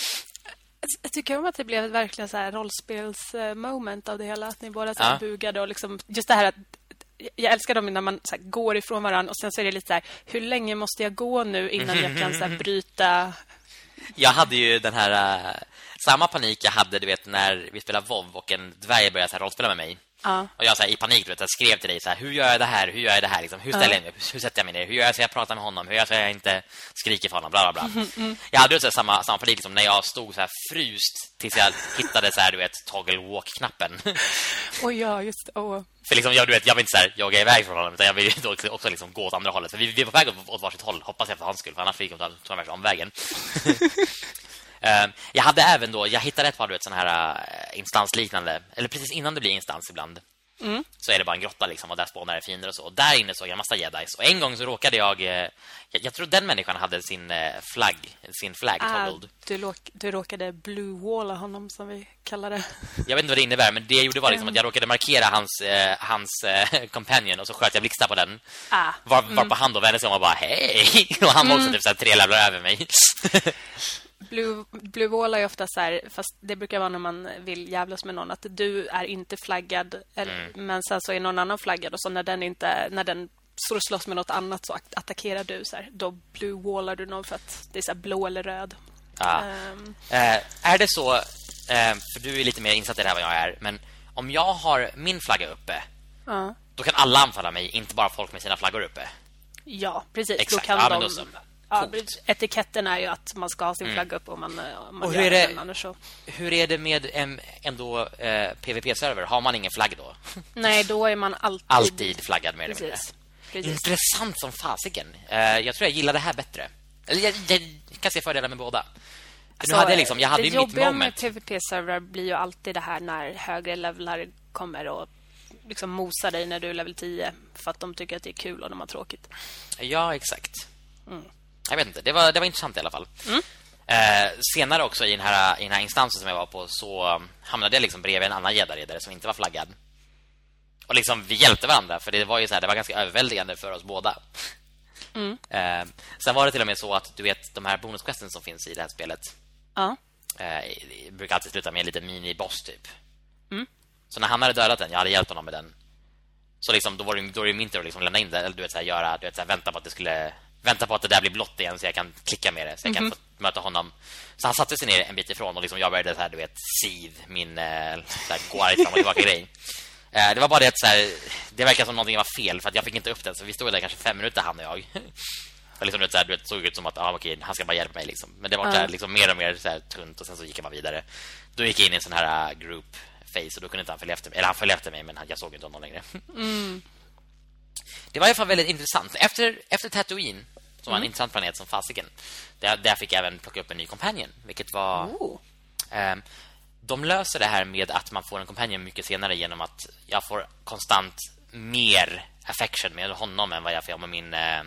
jag tycker om att det blev ett verkligen så här rollspels-moment av det hela. Att ni båda så Ja. bugade och liksom... Just det här att... Jag älskar dem när man här går ifrån varandra och sen så är det lite så här, hur länge måste jag gå nu innan jag kan så här bryta... Jag hade ju den här eh, samma panik jag hade du vet när vi spelade WoW och en dvärg började så här rollspela med mig. Ja. Och jag så här, i panik du vet, jag skrev till dig så här, hur gör jag det här? Hur gör jag det här liksom? Hur ställer jag mig? Hur sätter jag mig ner? Hur gör jag så jag pratar med honom? Hur gör jag så jag inte skriker för honom? Bla bla bla. Jag hade ju så här, samma samma panik liksom, när jag stod så här fryst tills jag hittade så här du vet toggle walk knappen. Och ja, just. Åh. För liksom jag du vet jag vill inte så här jogga iväg från honom utan jag vill också, också liksom gå åt andra hållet för vi, vi var på väg åt, åt varsitt håll hoppas jag för hans skull för annars fick jag ta ta värsta omvägen. Eh, jag hade även då jag hittade ett par du vet här uh, instansliknande eller precis innan det blir instans ibland. Mm. Så är det bara en grotta liksom och där spånar det fiender och så. Och där inne såg jag en massa jedis och en gång så råkade jag eh, jag, jag tror den människan hade sin eh, flagg sin flag Ah, du, du råkade blue walla honom, som vi kallar det. Jag vet inte vad det innebär men det jag gjorde var liksom att jag råkade markera hans eh, hans eh, companion och så sköt jag blixtar på den. Ah. Var, var på han då vände sig om och bara hej. Och han var också typ så här tre levlar över mig. Blue, blue wall är ofta så här, fast det brukar vara när man vill jävlas med någon att du är inte flaggad eller, men sen så är någon annan flaggad och så när den inte när den står och slåss med något annat så att- attackerar du så här, då blue wallar du någon för att det är så blå eller röd. Ja. Ehm, Eh, är det så eh, för du är lite mer insatt i det här än vad jag är, men om jag har min flagga uppe ja. då kan alla anfalla mig, inte bara folk med sina flaggor uppe. Ja, precis. Exakt. Då kan Ja, de... Ja, precis. etiketten är ju att man ska ha sin flagga upp om man, eh, om man Och hur är det- annars så... Hur är det med en ändå eh, PVP-server? Har man ingen flagg då? Nej, då är man alltid... Alltid flaggad mer eller mindre. Precis. Precis. Intressant som fasiken. Eh, jag tror jag gillar det här bättre. Eller jag, jag kan se fördelar med båda. För nu hade jag liksom, jag hade det jobbiga med PVP-servrar blir ju alltid det här när högre levlar kommer och liksom mosar dig när du är level 10 för att de tycker att det är kul och de har tråkigt. Ja, exakt. Mm. Jag vet inte, det var, det var intressant i alla fall. Eh, senare också i den, här, i den här instansen som jag var på så um, hamnade jag liksom bredvid en annan gäddariddare som inte var flaggad. Och liksom vi hjälpte varandra för det var ju så här, det var ganska överväldigande för oss båda. Mm. Eh, sen var det till och med så att du vet de här bonusquesten som finns i det här spelet Ja. eh, brukar alltid sluta med en liten mini-boss typ. Mm. Så när han hade dödat den, jag hade hjälpt honom med den. Så liksom då var det då är det min tur att liksom lämna in det eller du vet så här, göra du vet så här, vänta på att det skulle vänta på att det där blir blått igen så jag kan klicka med det så jag kan få möta honom. Så han satte sig ner en bit ifrån och liksom jag började så här du vet siv min eh, så här, gå argt fram och tillbaka grej. Eh, det var bara det att så här, det verkar som någonting var fel för att jag fick inte upp den så vi stod där kanske fem minuter han och jag. Och liksom, du vet, så här, du vet, såg ut som att ah, okej, han ska bara hjälpa mig liksom. Men det var så här, liksom, mer och mer så här, tunt och sen så gick jag bara vidare. Då gick jag in i en sån här uh, group face och då kunde inte han följa efter mig. Eller han följde efter mig men han, jag såg inte honom längre. Det var i alla fall väldigt intressant. Efter, efter Tatooine, som var en intressant planet som fasiken, där, där fick jag även plocka upp en ny companion, vilket var... Oh. De löser det här med att man får en companion mycket senare genom att jag får konstant mer affection med honom än vad jag får med min eh,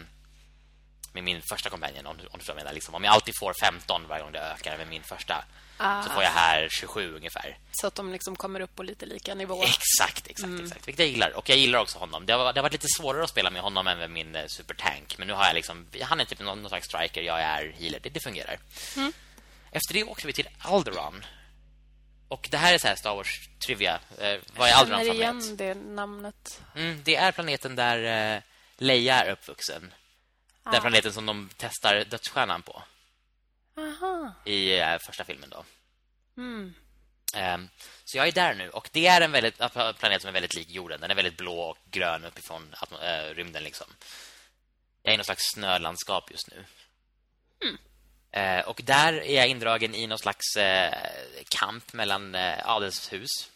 med min första companion om, du- om du förstår menar liksom. Om jag alltid får 15 varje gång det ökar med min första Ah. så får jag här 27 ungefär. Så att de liksom kommer upp på lite lika nivå. Exakt, exakt, exakt. Vilket jag gillar. Och jag gillar också honom. Det har, det har varit lite svårare att spela med honom än med min eh, supertank. Men nu har jag liksom... Han är typ någon, någon slags striker, jag är healer. Det, det fungerar. Efter det åkte vi till Alderaan. Och det här är så här Star Wars trivia. Eh, vad är Alderaan för planet? igen det namnet. Mm, det är planeten där eh, Leia är uppvuxen. Den planeten som de testar dödsstjärnan på Aha. i eh, första filmen då. Mm. Ehm, så jag är där nu och det är en väldigt en planet som är väldigt lik jorden. Den är väldigt blå och grön uppifrån eh, rymden liksom. Jag är i någon slags snölandskap just nu. Eh, och där är jag indragen i någon slags eh, kamp mellan eh, adelshus.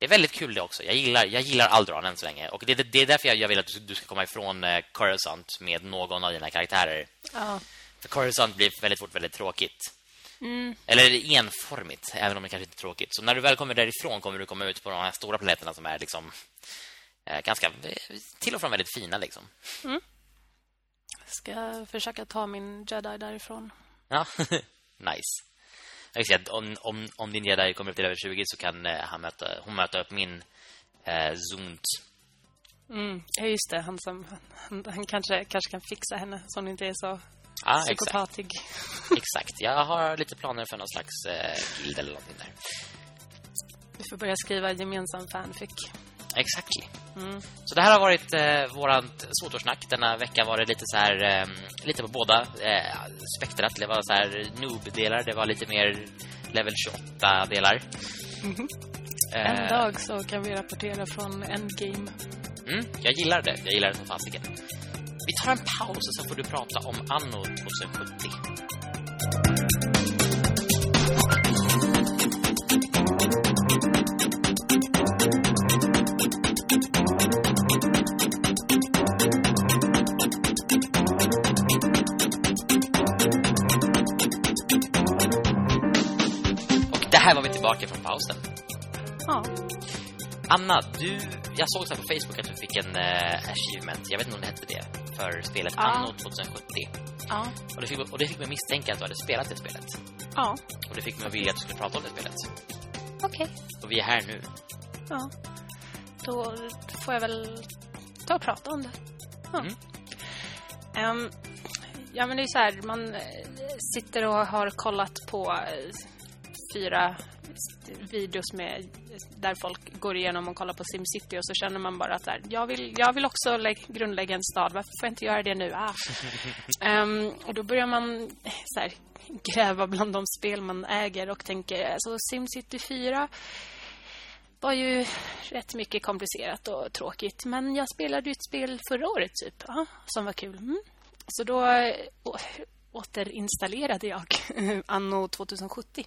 Det är väldigt kul det också. Jag gillar jag gillar Alderaan än så länge och det, det, det är därför jag, jag vill att du, du ska komma ifrån eh, Coruscant med någon av dina karaktärer. Ja. För Coruscant blir väldigt fort väldigt tråkigt. Mm. Eller enformigt, även om det kanske inte är tråkigt. Så när du väl kommer därifrån kommer du komma ut på de här stora planeterna som är liksom eh, ganska eh, till och från väldigt fina liksom. Ska försöka ta min jedi därifrån. Ja, nice. Jag säga om, om, om din jedi kommer upp till över 20 så kan eh, han möta, hon möta upp min eh, Zunt. Mm. Ja, just det. Han, som, han, han kanske, kanske kan fixa henne så hon inte är så exakt. psykopatig. exakt. Jag har lite planer för någon slags eh, guild eller någonting där. Vi får börja skriva gemensam fanfic. Exactly. Så det här har varit eh, vårat Sotorsnack. Denna vecka var det lite så här eh, lite på båda eh, spektrat. Det var så här noob-delar, det var lite mer level 28 delar. En Eh, dag så kan vi rapportera från Endgame. Mm, jag gillar det. Jag gillar det som fasiken. Vi tar en paus och så får du prata om anno 2070. Och där var vi tillbaka från pausen. Ja. Anna, du, jag såg så här på Facebook att du fick en eh, achievement. Jag vet inte om det hette det. För spelet Ja. Anno 2070. Ja. Och det, fick, och det fick mig misstänka att du hade spelat det spelet. Ja. Och det fick mig att vilja att du skulle prata om det spelet. Okej. Och vi är här nu. Ja. Då får jag väl ta och prata om det. Ja. Mm. Ehm, ja, men det är så här. Man eh, sitter och har kollat på eh, fyra videos med där folk går igenom och kollar på SimCity och så känner man bara att här, jag, vill, jag vill också lä- grundlägga en stad. Varför får jag inte göra det nu? Ah. Ehm, och då börjar man så här, gräva bland de spel man äger och tänker, alltså SimCity 4 var ju rätt mycket komplicerat och tråkigt. Men jag spelade ju ett spel förra året typ, ja, som var kul. Mm. Så då återinstallerade jag Anno 2070.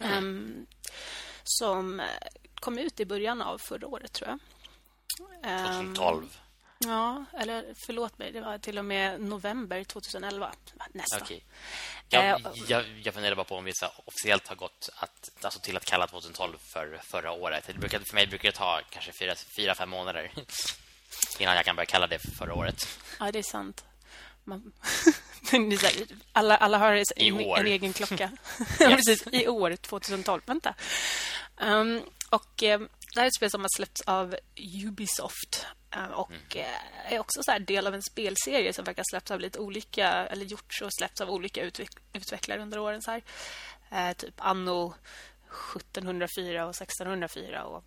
Ehm, som eh, kom ut i början av förra året, tror jag. Ehm, 2012. Ja, eller förlåt mig, det var till och med november 2011. Nästan. Okej. Jag, Eh, jag, jag funderar bara på om vi så officiellt har gått att, alltså till att kalla 2012 för förra året. Det brukar, för mig brukar det ta kanske fyra, fyra fem månader innan jag kan börja kalla det för förra året. Ja, det är sant. Man... Alla, alla har en, en egen klocka. Ja, Precis, i år, 2012. Vänta. Um, och eh, det här är ett spel som har släppts av Ubisoft. eh, och eh, är också så här del av en spelserie som verkar släppts av lite olika, eller gjorts och släppts av olika utveck- utvecklare under åren. Så här. Eh, typ Anno 1704 och 1604 och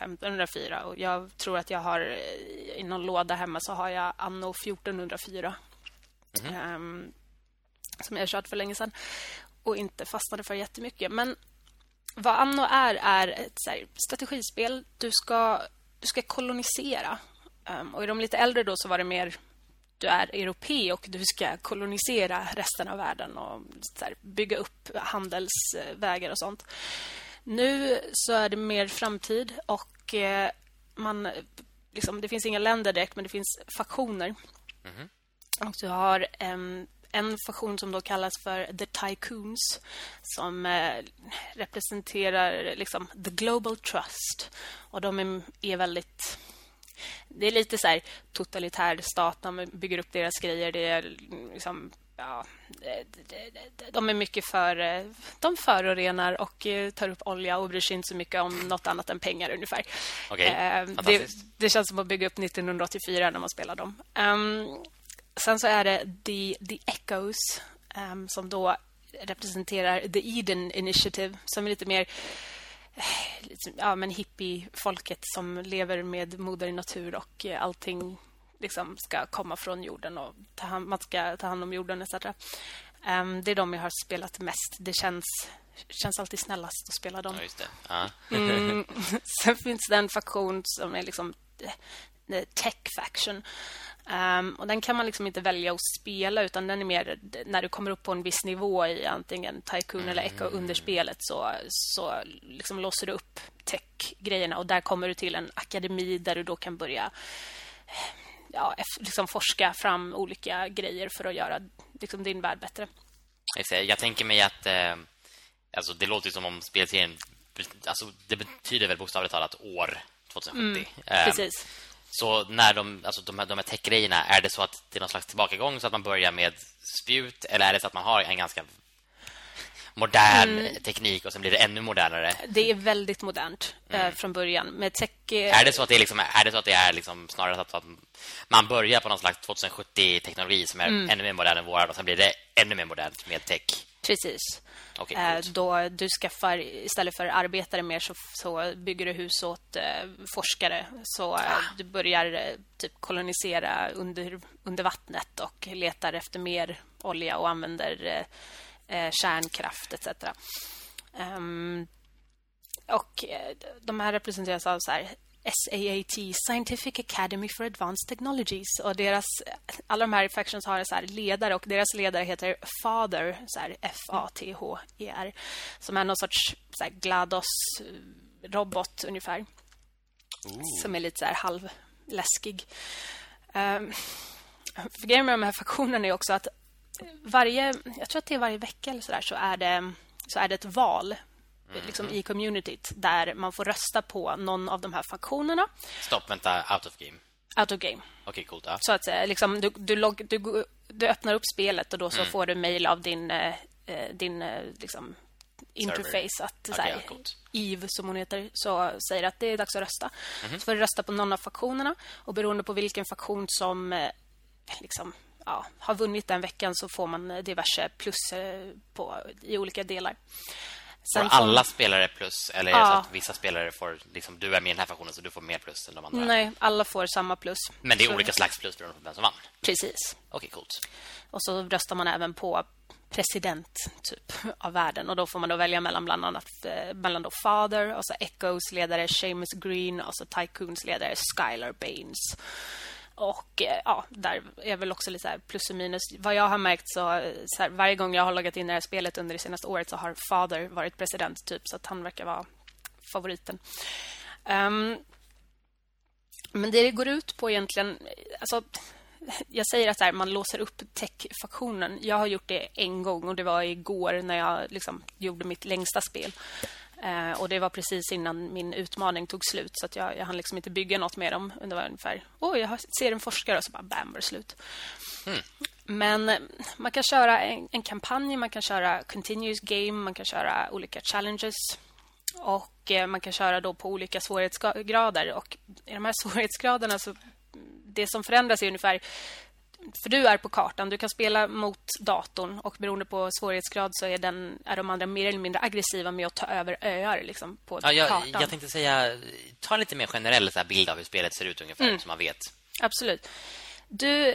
1504 och jag tror att jag har eh, i någon låda hemma så har jag Anno 1404. Ehm, som jag har kört för länge sedan och inte fastnade för jättemycket. Men vad Anno är, är ett här, strategispel. Du ska, du ska kolonisera. Ehm, och i de lite äldre då så var det mer du är europé och du ska kolonisera resten av världen och här, bygga upp handelsvägar och sånt. Nu så är det mer framtid och eh, man liksom, det finns inga länder direkt men det finns faktioner. Och du har em, en faktion som då kallas för The Tycoons som eh, representerar liksom the global trust. Och de är, är väldigt... Det är lite så här totalitär stat. De bygger upp deras grejer. Det är liksom... Ja, de är mycket för... eh, De förorenar och eh, tar upp olja och bryr sig inte så mycket om något annat än pengar ungefär. Okej, Eh, det, det känns som att bygga upp 1984 när man spelar dem. Ehm, sen så är det The, the Echoes ehm, som då representerar The Eden Initiative som är lite mer lite, ja, men hippie-folket som lever med moder natur och eh, allting liksom ska komma från jorden och ta hand, man ska ta hand om jorden etc. Ehm, det är de jag har spelat mest. Det känns, känns alltid snällast att spela dem. Ja, just det. Ja. Mm. Sen finns det en faktion som är liksom eh, tech faction. Ehm, och den kan man liksom inte välja att spela utan den är mer när du kommer upp på en viss nivå i antingen Tycoon eller Echo under spelet så, så liksom låser du upp tech-grejerna och där kommer du till en akademi där du då kan börja eh, ja, liksom forska fram olika grejer för att göra liksom, din värld bättre. Jag, tänker mig att eh, alltså det låter som om spelserien alltså det betyder väl bokstavligt talat år 2070. Eh, Precis. Så när de alltså de här, de här tech-grejerna är det så att det är någon slags tillbakagång så att man börjar med spjut eller är det så att man har en ganska modern Mm. teknik och sen blir det ännu modernare? Det är väldigt modernt eh, från början. Med tech... eh, Mm. Är det så att det är liksom är det så att det är liksom snarare så att, att man börjar på någon slags 2070 teknologi som är Mm. ännu mer modern än vår och sen blir det ännu mer modernt med tech. Precis. Okej, Eh, då du skaffar, istället för arbetare mer så, så bygger du hus åt eh, forskare. Så eh, du börjar eh, typ kolonisera under, under vattnet och letar efter mer olja och använder eh, eh, kärnkraft etc. Ehm, och eh, de här representeras av så här SAAT, Scientific Academy for Advanced Technologies. Och deras, alla de här factions har så ledare och deras ledare heter Father, så F-A-T-H-E-R, som är någon sorts så GLaDOS-robot ungefär. Ooh. Som är lite så här halvläskig. Um, grejen med de här faktionerna är också att varje, jag tror att det är varje vecka eller så där, så är det, så är det ett val mm. liksom i communityt där man får rösta på någon av de här faktionerna. Stopp, vänta, out of game. Out of game. Okej, okay, coolt. Ja. Så att säga, liksom, du, du, log, du, du öppnar upp spelet och då så mm. får du mejl av din, eh, eh din eh, liksom, interface att okay, här, Eve som hon heter så säger att det är dags att rösta. Mm -hmm. Så får du rösta på någon av faktionerna och beroende på vilken faktion som eh, liksom ja, har vunnit den veckan så får man diverse plus på, i olika delar. Sen får alla spelare plus eller är det så att vissa spelare får liksom du är med i den här faktionen så du får mer plus än de andra? Nej, alla får samma plus. Men det är så... olika slags plus beroende på vem som vann. Precis. Okej, okay, coolt. Och så röstar man även på president typ av världen och då får man då välja mellan bland annat eh, mellan då Father och så Echoes ledare Seamus Green och så Tycoons ledare Skylar Baines. Och eh, ja, där är väl också lite plus och minus. Vad jag har märkt så, så här, varje gång jag har loggat in i det här spelet under det senaste året så har Father varit president typ så att han verkar vara favoriten. Um, men det det går ut på egentligen alltså jag säger att här, man låser upp tech-faktionen. Jag har gjort det en gång och det var igår när jag liksom gjorde mitt längsta spel. Eh, och det var precis innan min utmaning tog slut så att jag, jag hann liksom inte bygga något med dem. Det var ungefär, åh, oh, jag ser en forskare och så bara bam, var det slut. Mm. Men eh, man kan köra en, en, kampanj, man kan köra continuous game, man kan köra olika challenges. Och eh, man kan köra då på olika svårighetsgrader. Och i de här svårighetsgraderna så det som förändras är ungefär för du är på kartan. Du kan spela mot datorn och beroende på svårighetsgrad så är, den, är de andra mer eller mindre aggressiva med att ta över öar liksom, på ja, jag, kartan. Jag tänkte säga, ta en lite mer generell så bild av hur spelet ser ut ungefär, mm. så man vet. Absolut. Du,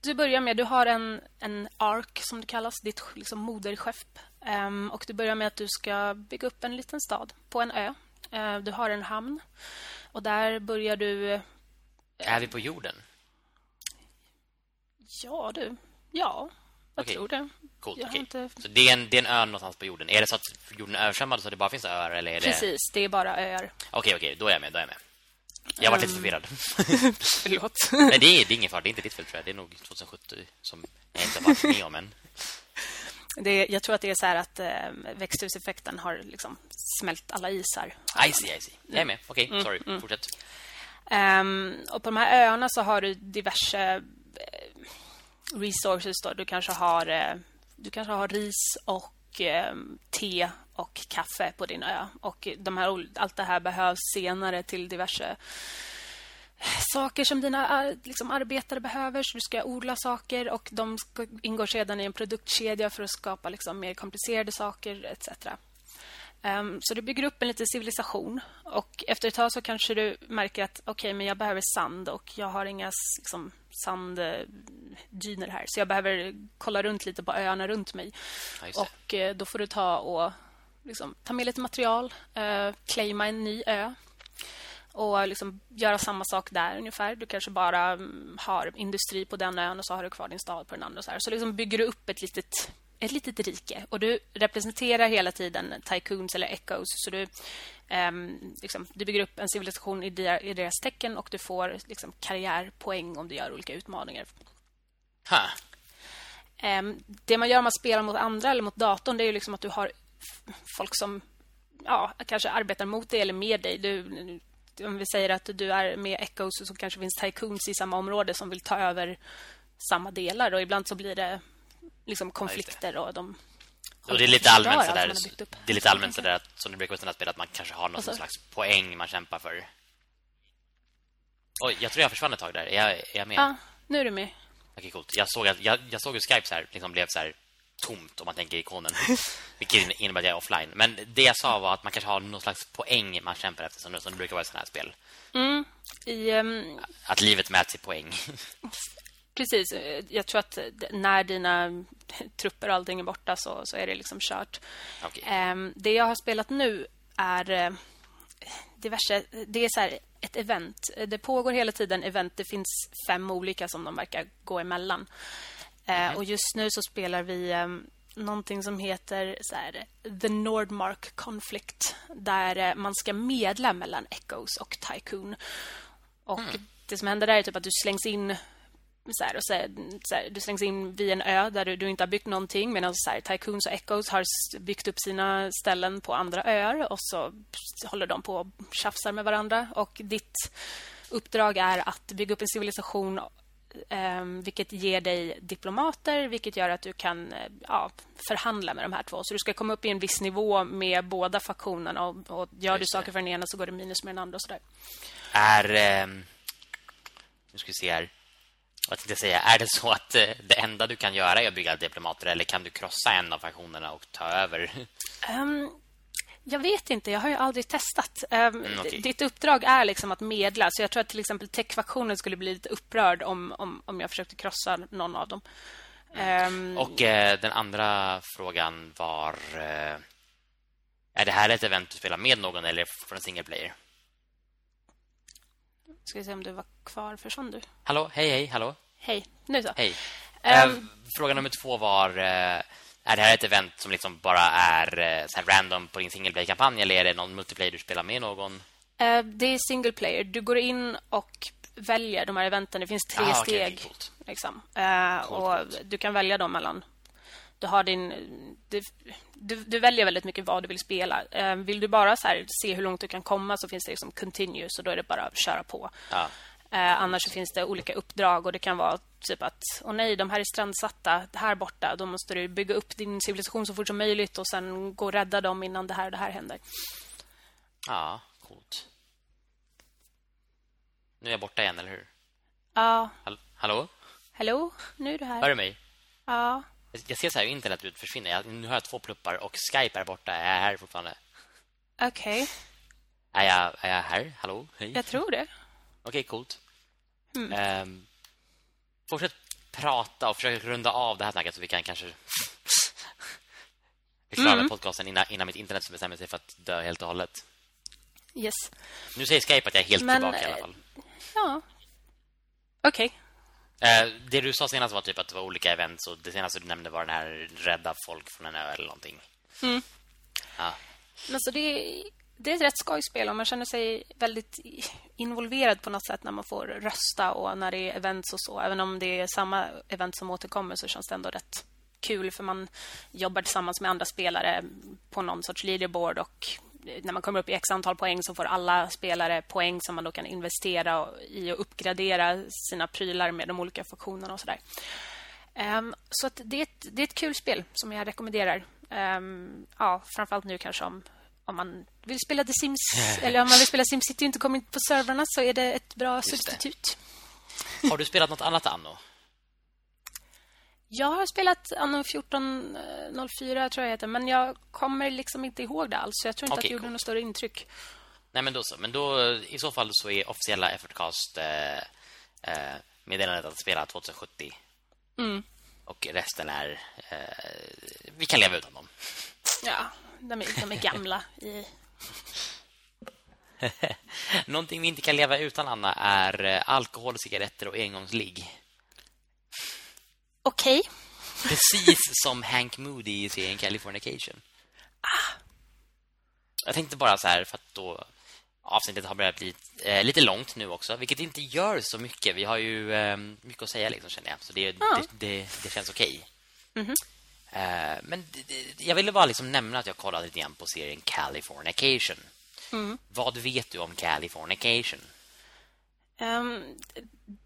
du börjar med, du har en, en ark som det kallas, ditt liksom, moderskepp. Um, och du börjar med att du ska bygga upp en liten stad på en ö. Uh, du har en hamn. Och där börjar du... Är vi på jorden? Ja, du. Ja, jag okay. tror det. Coolt, okay. inte... Så det är, en, det är en ö någonstans på jorden. Är det så att jorden är översvämmad så det bara finns öar? Eller är det... Precis, det är bara öar. Okej, okay, okej. Då är jag med. Då är jag med. Jag var um... lite förvirrad. Förlåt. Nej, det är, det är ingen fara. Det är inte ditt fel, tror jag. Det är nog 2070 som jag inte har varit med om än. Det, jag tror att det är så att eh, växthuseffekten har liksom smält alla isar. I see, I see. Jag är med. Okej, okay, mm, sorry. Mm. Fortsätt. Um, och på de här öarna så har du diverse resources då. Du kanske har eh, du kanske har ris och eh, te och kaffe på din ö och de här allt det här behövs senare till diverse saker som dina eh, liksom, arbetare behöver. Så du ska odla saker och de ingår sedan i en produktkedja för att skapa liksom, mer komplicerade saker etc. Um, så du bygger upp en liten civilisation och efter ett tag så kanske du märker att okej, okay, men jag behöver sand och jag har inga liksom, sanddyner här. Så jag behöver kolla runt lite på öarna runt mig. Och eh, då får du ta och liksom, ta med lite material, eh, claima en ny ö och liksom göra samma sak där ungefär. Du kanske bara mm, har industri på den ön och så har du kvar din stad på den andra. Så, här. så liksom bygger du upp ett litet ett litet rike. Och du representerar hela tiden tycoons eller echoes. Så du, um, liksom, du bygger upp en civilisation i, der, i deras tecken och du får liksom, karriärpoäng om du gör olika utmaningar. Huh. Um, det man gör om man spelar mot andra eller mot datorn det är liksom att du har folk som ja, kanske arbetar mot dig eller med dig. Du, om vi säger att du är med Echoes så kanske finns tycoons i samma område som vill ta över samma delar. Och ibland så blir det liksom konflikter ja, och de och det är lite allmänt så där, det är lite allmänt så där att som det brukar vara spel att man kanske har någon slags poäng man kämpar för. Oj, jag tror jag försvann ett tag där. Är jag, är jag med? Ja, nu är du med. Okej, coolt. Jag såg att jag, jag såg hur Skype så här liksom blev så här tomt om man tänker ikonen. Vilket innebär att jag är offline. Men det jag sa var att man kanske har någon slags poäng man kämpar efter som, som det brukar vara i sådana här spel. Mm. I, um... Att livet mäts i poäng. Precis. Jag tror att när dina trupper och allting är borta så, så är det liksom kört. Okay. Det jag har spelat nu är eh, diverse... Det är så här ett event. Det pågår hela tiden event. Det finns fem olika som de verkar gå emellan. Mm. Och just nu så spelar vi um, någonting som heter så här, The Nordmark Conflict där man ska medla mellan Echoes och Tycoon. Och mm. det som händer där är typ att du slängs in så här, och så här, så här, du slängs in vid en ö där du, du inte har byggt någonting medan så här, Tycoons och Echoes har byggt upp sina ställen på andra öar och så håller de på och tjafsar med varandra. Och ditt uppdrag är att bygga upp en civilisation eh, vilket ger dig diplomater vilket gör att du kan eh, ja, förhandla med de här två. Så du ska komma upp i en viss nivå med båda faktionerna och, och gör du saker för den ena så går det minus med den andra och sådär. Är... Eh, nu ska vi se här vad tänkte säga, är det så att eh, det enda du kan göra är att bygga diplomater eller kan du krossa en av faktionerna och ta över? Um, jag vet inte, jag har ju aldrig testat. Um, mm, okay. Ditt uppdrag är liksom att medla, så jag tror att till exempel tech-faktionen skulle bli lite upprörd om, om, om jag försökte krossa någon av dem. Um, och eh, den andra frågan var... Eh, är det här ett event du spelar med någon eller för en single player? Ska vi se om du var kvar. Försvann du? Hallå, hej, hej, hallå. Hej, nu så. Hej. Um, Fråga nummer två var... Uh, är det här ett event som liksom bara är uh, så random på din single play-kampanj eller är det någon multiplayer du spelar med någon? Uh, det är single player. Du går in och väljer de här eventen. Det finns tre ah, steg. Okay, liksom. och du kan välja dem mellan du har din du, du, du, väljer väldigt mycket vad du vill spela. Eh, vill du bara så här, se hur långt du kan komma så finns det liksom continue så då är det bara att köra på. Ja. Eh, annars finns det olika uppdrag och det kan vara typ att åh nej, de här är strandsatta här borta. Då måste du bygga upp din civilisation så fort som möjligt och sen gå och rädda dem innan det här och det här händer. Ja, coolt. Nu är jag borta igen, eller hur? Ja. Hall hallå? Hallå? Nu är du här. Hör du mig? Ja. Jag ser så här internet ut försvinner. Jag, nu har jag två pluppar och Skype är borta. Är jag här fortfarande? Okej. Okay. Är jag, är jag här? Hallå? Hej. Jag tror det. Okej, okay, coolt. Mm. Um, fortsätt prata och försök runda av det här snacket så vi kan kanske vi klarar mm. podcasten innan, innan mitt internet bestämmer sig för att dö helt och hållet. Yes. Nu säger Skype att jag är helt Men, tillbaka i alla fall. Ja. Okej. Okay. Eh, det du sa senast var typ att det var olika events och det senaste du nämnde var den här rädda folk från en ö eller någonting. Mm. Ja. Men så det, det är ett rätt skojspel och man känner sig väldigt involverad på något sätt när man får rösta och när det är events och så. Även om det är samma event som återkommer så känns det ändå rätt kul för man jobbar tillsammans med andra spelare på någon sorts leaderboard och när man kommer upp i x antal poäng så får alla spelare poäng som man då kan investera i och uppgradera sina prylar med de olika funktionerna och sådär. Um, så det är, ett, det är ett kul spel som jag rekommenderar. Um, ja, framförallt nu kanske om, om man vill spela The Sims eller om man vill spela SimCity och inte kommer in på servrarna så är det ett bra Just substitut. Det. Har du spelat något annat Anno? Jag har spelat Anno 1404 tror jag heter, men jag kommer liksom inte ihåg det alls. Så jag tror inte okay, att det gjorde cool. något större intryck. Nej men då så, men då i så fall så är officiella Effortcast eh, eh, meddelandet att spela 2070. Mm. Och resten är eh, vi kan leva utan dem. Ja, de är, de är gamla i Någonting vi inte kan leva utan Anna är eh, alkohol, cigaretter och engångsligg. Okej. Okay. Precis som Hank Moody i serien Californication. Ah. Jag tänkte bara så här för att då avsnittet har börjat bli eh, lite långt nu också, vilket inte gör så mycket. Vi har ju eh, mycket att säga liksom känner jag. Så det ah. det, det, det, känns okej. Okay. Mm -hmm. eh, men jag ville bara liksom nämna att jag kollade lite grann på serien Californication. Mm. Vad vet du om Californication? Um,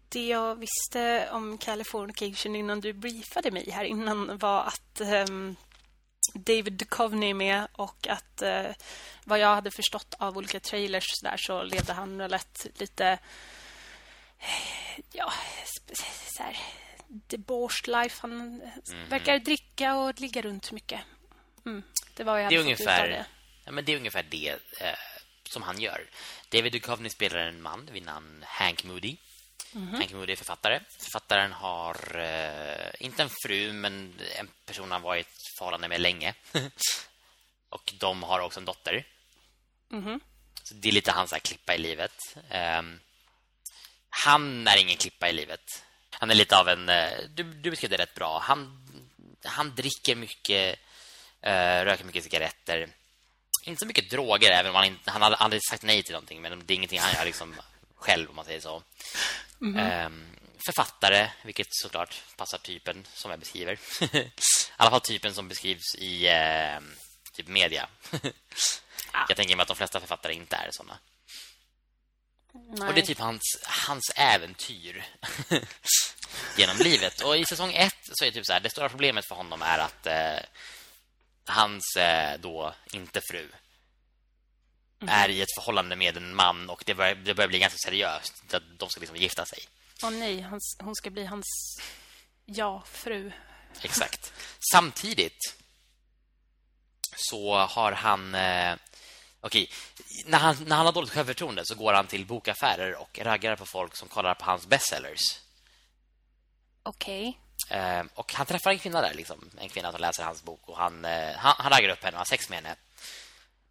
det jag visste om Californication innan du briefade mig här innan var att um, David Duchovny är med och att uh, vad jag hade förstått av olika trailers så, där, så levde han väl ett lite ja, så här debauched life. Han mm. verkar dricka och ligga runt mycket. Mm. Det var jag det är ungefär det. Ja, men det är ungefär det eh, som han gör. David Duchovny spelar en man vid namn Hank Moody Mm -hmm. Hank Moody är författare. Författaren har eh, inte en fru men en person han varit förhållande med länge. och de har också en dotter. Mhm. Så det är lite hans här, klippa i livet. Ehm, han är ingen klippa i livet. Han är lite av en... eh, du, du beskrev det rätt bra. Han, han dricker mycket, eh, röker mycket cigaretter. Inte så mycket droger, även om han, inte, han har aldrig sagt nej till någonting. Men det är ingenting han gör liksom själv, om man säger så. Ehm, författare, vilket såklart passar typen som jag beskriver. I alla fall typen som beskrivs i eh, typ media. Jag tänker mig att de flesta författare inte är såna. Nej. Och det är typ hans, hans äventyr genom livet. Och i säsong ett så är det typ så här, det stora problemet för honom är att eh, hans eh, då inte fru är i ett förhållande med en man och det börjar, det börjar bli ganska seriöst. Att de ska liksom gifta sig. Åh nej, hans, hon ska bli hans ja-fru. Exakt. Samtidigt så har han... Eh, Okej, när, han, när han har dåligt självförtroende så går han till bokaffärer och raggar på folk som kollar på hans bestsellers. Okej. Eh, och han träffar en kvinna där, liksom. en kvinna som läser hans bok och han, eh, han, han raggar upp henne och har sex med henne.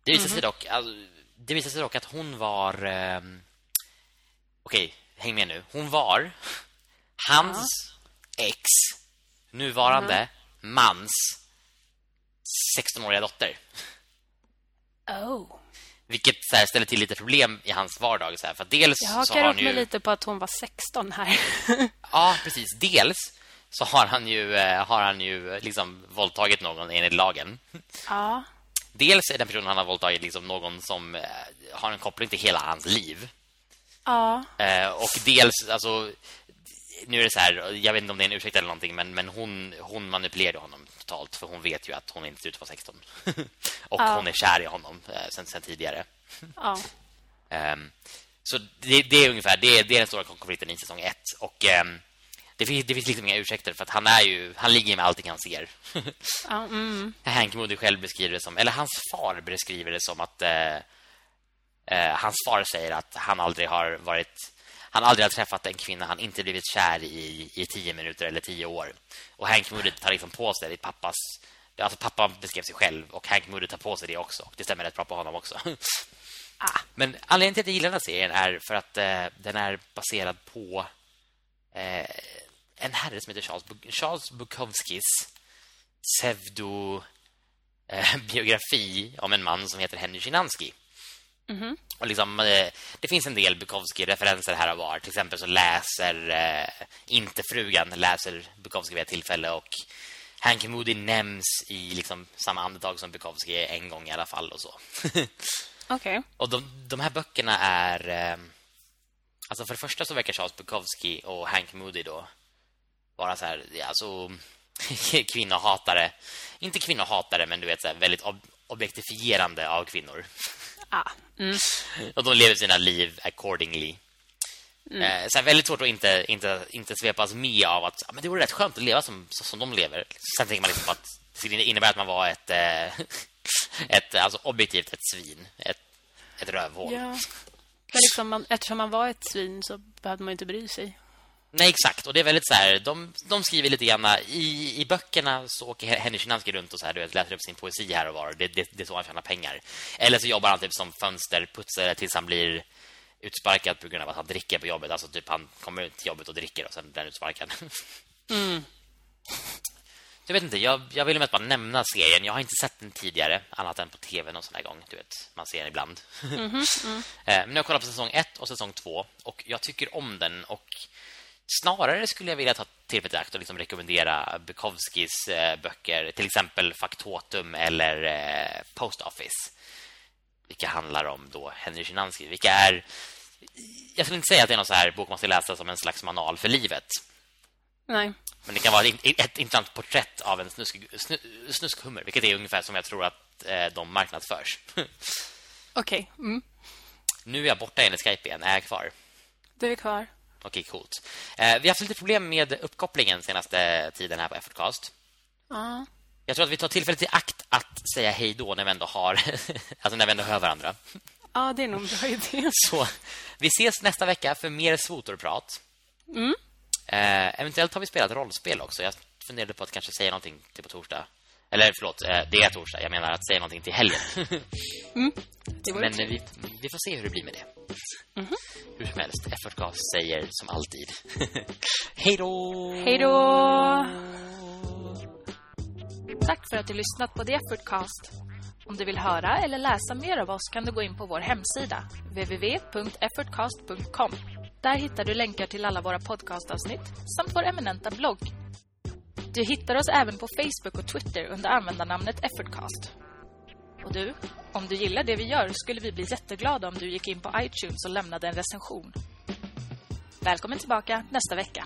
Det visar sig dock alltså, det visar sig dock att hon var eh, Okej, häng med nu. Hon var hans ex nuvarande mans 16-åriga dotter. Oh. Vilket så här, ställer till lite problem i hans vardag så här, för dels Jag så har hakar upp mig ju lite på att hon var 16 här. Ja, precis. Dels så har han ju eh, har han ju eh, liksom våldtagit någon enligt lagen. ja. Dels är den personen han har våldtagit liksom någon som eh, har en koppling till hela hans liv. Ja. Och dels alltså nu är det så här, jag vet inte om det är en ursäkt eller någonting men men hon hon manipulerade honom totalt för hon vet ju att hon inte ser ut att vara 16. och Ja. hon är kär i honom sen sen tidigare. Ja. Ehm, så det, det är ungefär det, det är den stora konflikten i säsong ett och ehm, det finns, det finns liksom inga ursäkter för att han är ju han ligger med allting han ser. ja mm. Hank Moody själv beskriver det som eller hans far beskriver det som att eh, eh, hans far säger att han aldrig har varit han aldrig har träffat en kvinna han inte blivit kär i i tio minuter eller tio år. Och Hank Moody tar liksom på sig det pappas alltså pappa beskrev sig själv och Hank Moody tar på sig det också. Och det stämmer rätt bra på honom också. Ah. Men anledningen till att jag gillar den här serien är för att eh, den är baserad på eh, en herre som heter Charles, Charles Bukowskis pseudo eh, biografi om en man som heter Henry Szymanski. Och liksom, eh, det finns en del Bukowski-referenser här och var. Till exempel så läser eh, inte frugan läser Bukowski vid ett tillfälle och Hank Moody nämns i liksom samma andetag som Bukowski en gång i alla fall och så. Okej. Och de, de här böckerna är... Eh, alltså för det första så verkar Charles Bukowski och Hank Moody då vara så här, alltså kvinnohatare. Inte kvinnohatare, men du vet så här, väldigt ob objektifierande av kvinnor. Ah. Mm. Och de lever sina liv accordingly. Eh, så väldigt svårt att inte, inte, inte svepas med av att men det vore rätt skönt att leva som, som de lever. Sen tänker man liksom att det innebär att man var ett, eh, ett alltså objektivt ett svin. Ett, ett rövhål. Ja. Men liksom man, eftersom man var ett svin så behövde man inte bry sig. Nej, exakt. Och det är väldigt så här, de, de skriver lite grann i, i böckerna så åker Henry Szymanski runt och så här, du vet, läser upp sin poesi här och var. Det, det, det är så han tjänar pengar. Eller så jobbar han typ som fönsterputsare tills han blir utsparkad på grund av att han dricker på jobbet. Alltså typ han kommer till jobbet och dricker och sen blir han utsparkad. Mm. Jag vet inte, jag, jag ville mest bara nämna serien. Jag har inte sett den tidigare, annat än på tv någon sån här gång. Du vet, man ser den ibland. Eh, Men jag kollar på säsong ett och säsong två och jag tycker om den och snarare skulle jag vilja ta tillfället i akt och liksom rekommendera Bukowskis eh, böcker, till exempel Faktotum eller eh, Post Office. Vilka handlar om då Henry Szymanski, vilka är jag skulle inte säga att det är någon så här bok man ska läsa som en slags manual för livet. Nej. Men det kan vara ett, ett intressant porträtt av en snusk, snu, snuskhummer, vilket är ungefär som jag tror att eh, de marknadsförs. Okej. Mm. nu är jag borta enligt Skype igen. Är jag kvar? Du är kvar. Okej, coolt. Eh, vi har haft lite problem med uppkopplingen senaste tiden här på Effortcast. Ja. Jag tror att vi tar tillfället i akt att säga hej då när vi ändå har alltså när vi ändå hör varandra. Ja, det är nog en bra idé. Så vi ses nästa vecka för mer svotorprat. Mm. Eh, eventuellt har vi spelat rollspel också. Jag funderade på att kanske säga någonting till på torsdag. Eller förlåt, eh, det är torsdag. Jag menar att säga någonting till helgen. Mm. Men eh, vi, vi får se hur det blir med det. Mhm. Hur som helst, Effortcast säger som alltid. Hej då! Hej då! Tack för att du lyssnat på The Effortcast. Om du vill höra eller läsa mer av oss kan du gå in på vår hemsida www.effortcast.com. Där hittar du länkar till alla våra podcastavsnitt samt vår eminenta blogg. Du hittar oss även på Facebook och Twitter under användarnamnet Effortcast. Och du, om du gillar det vi gör skulle vi bli jätteglada om du gick in på iTunes och lämnade en recension. Välkommen tillbaka nästa vecka.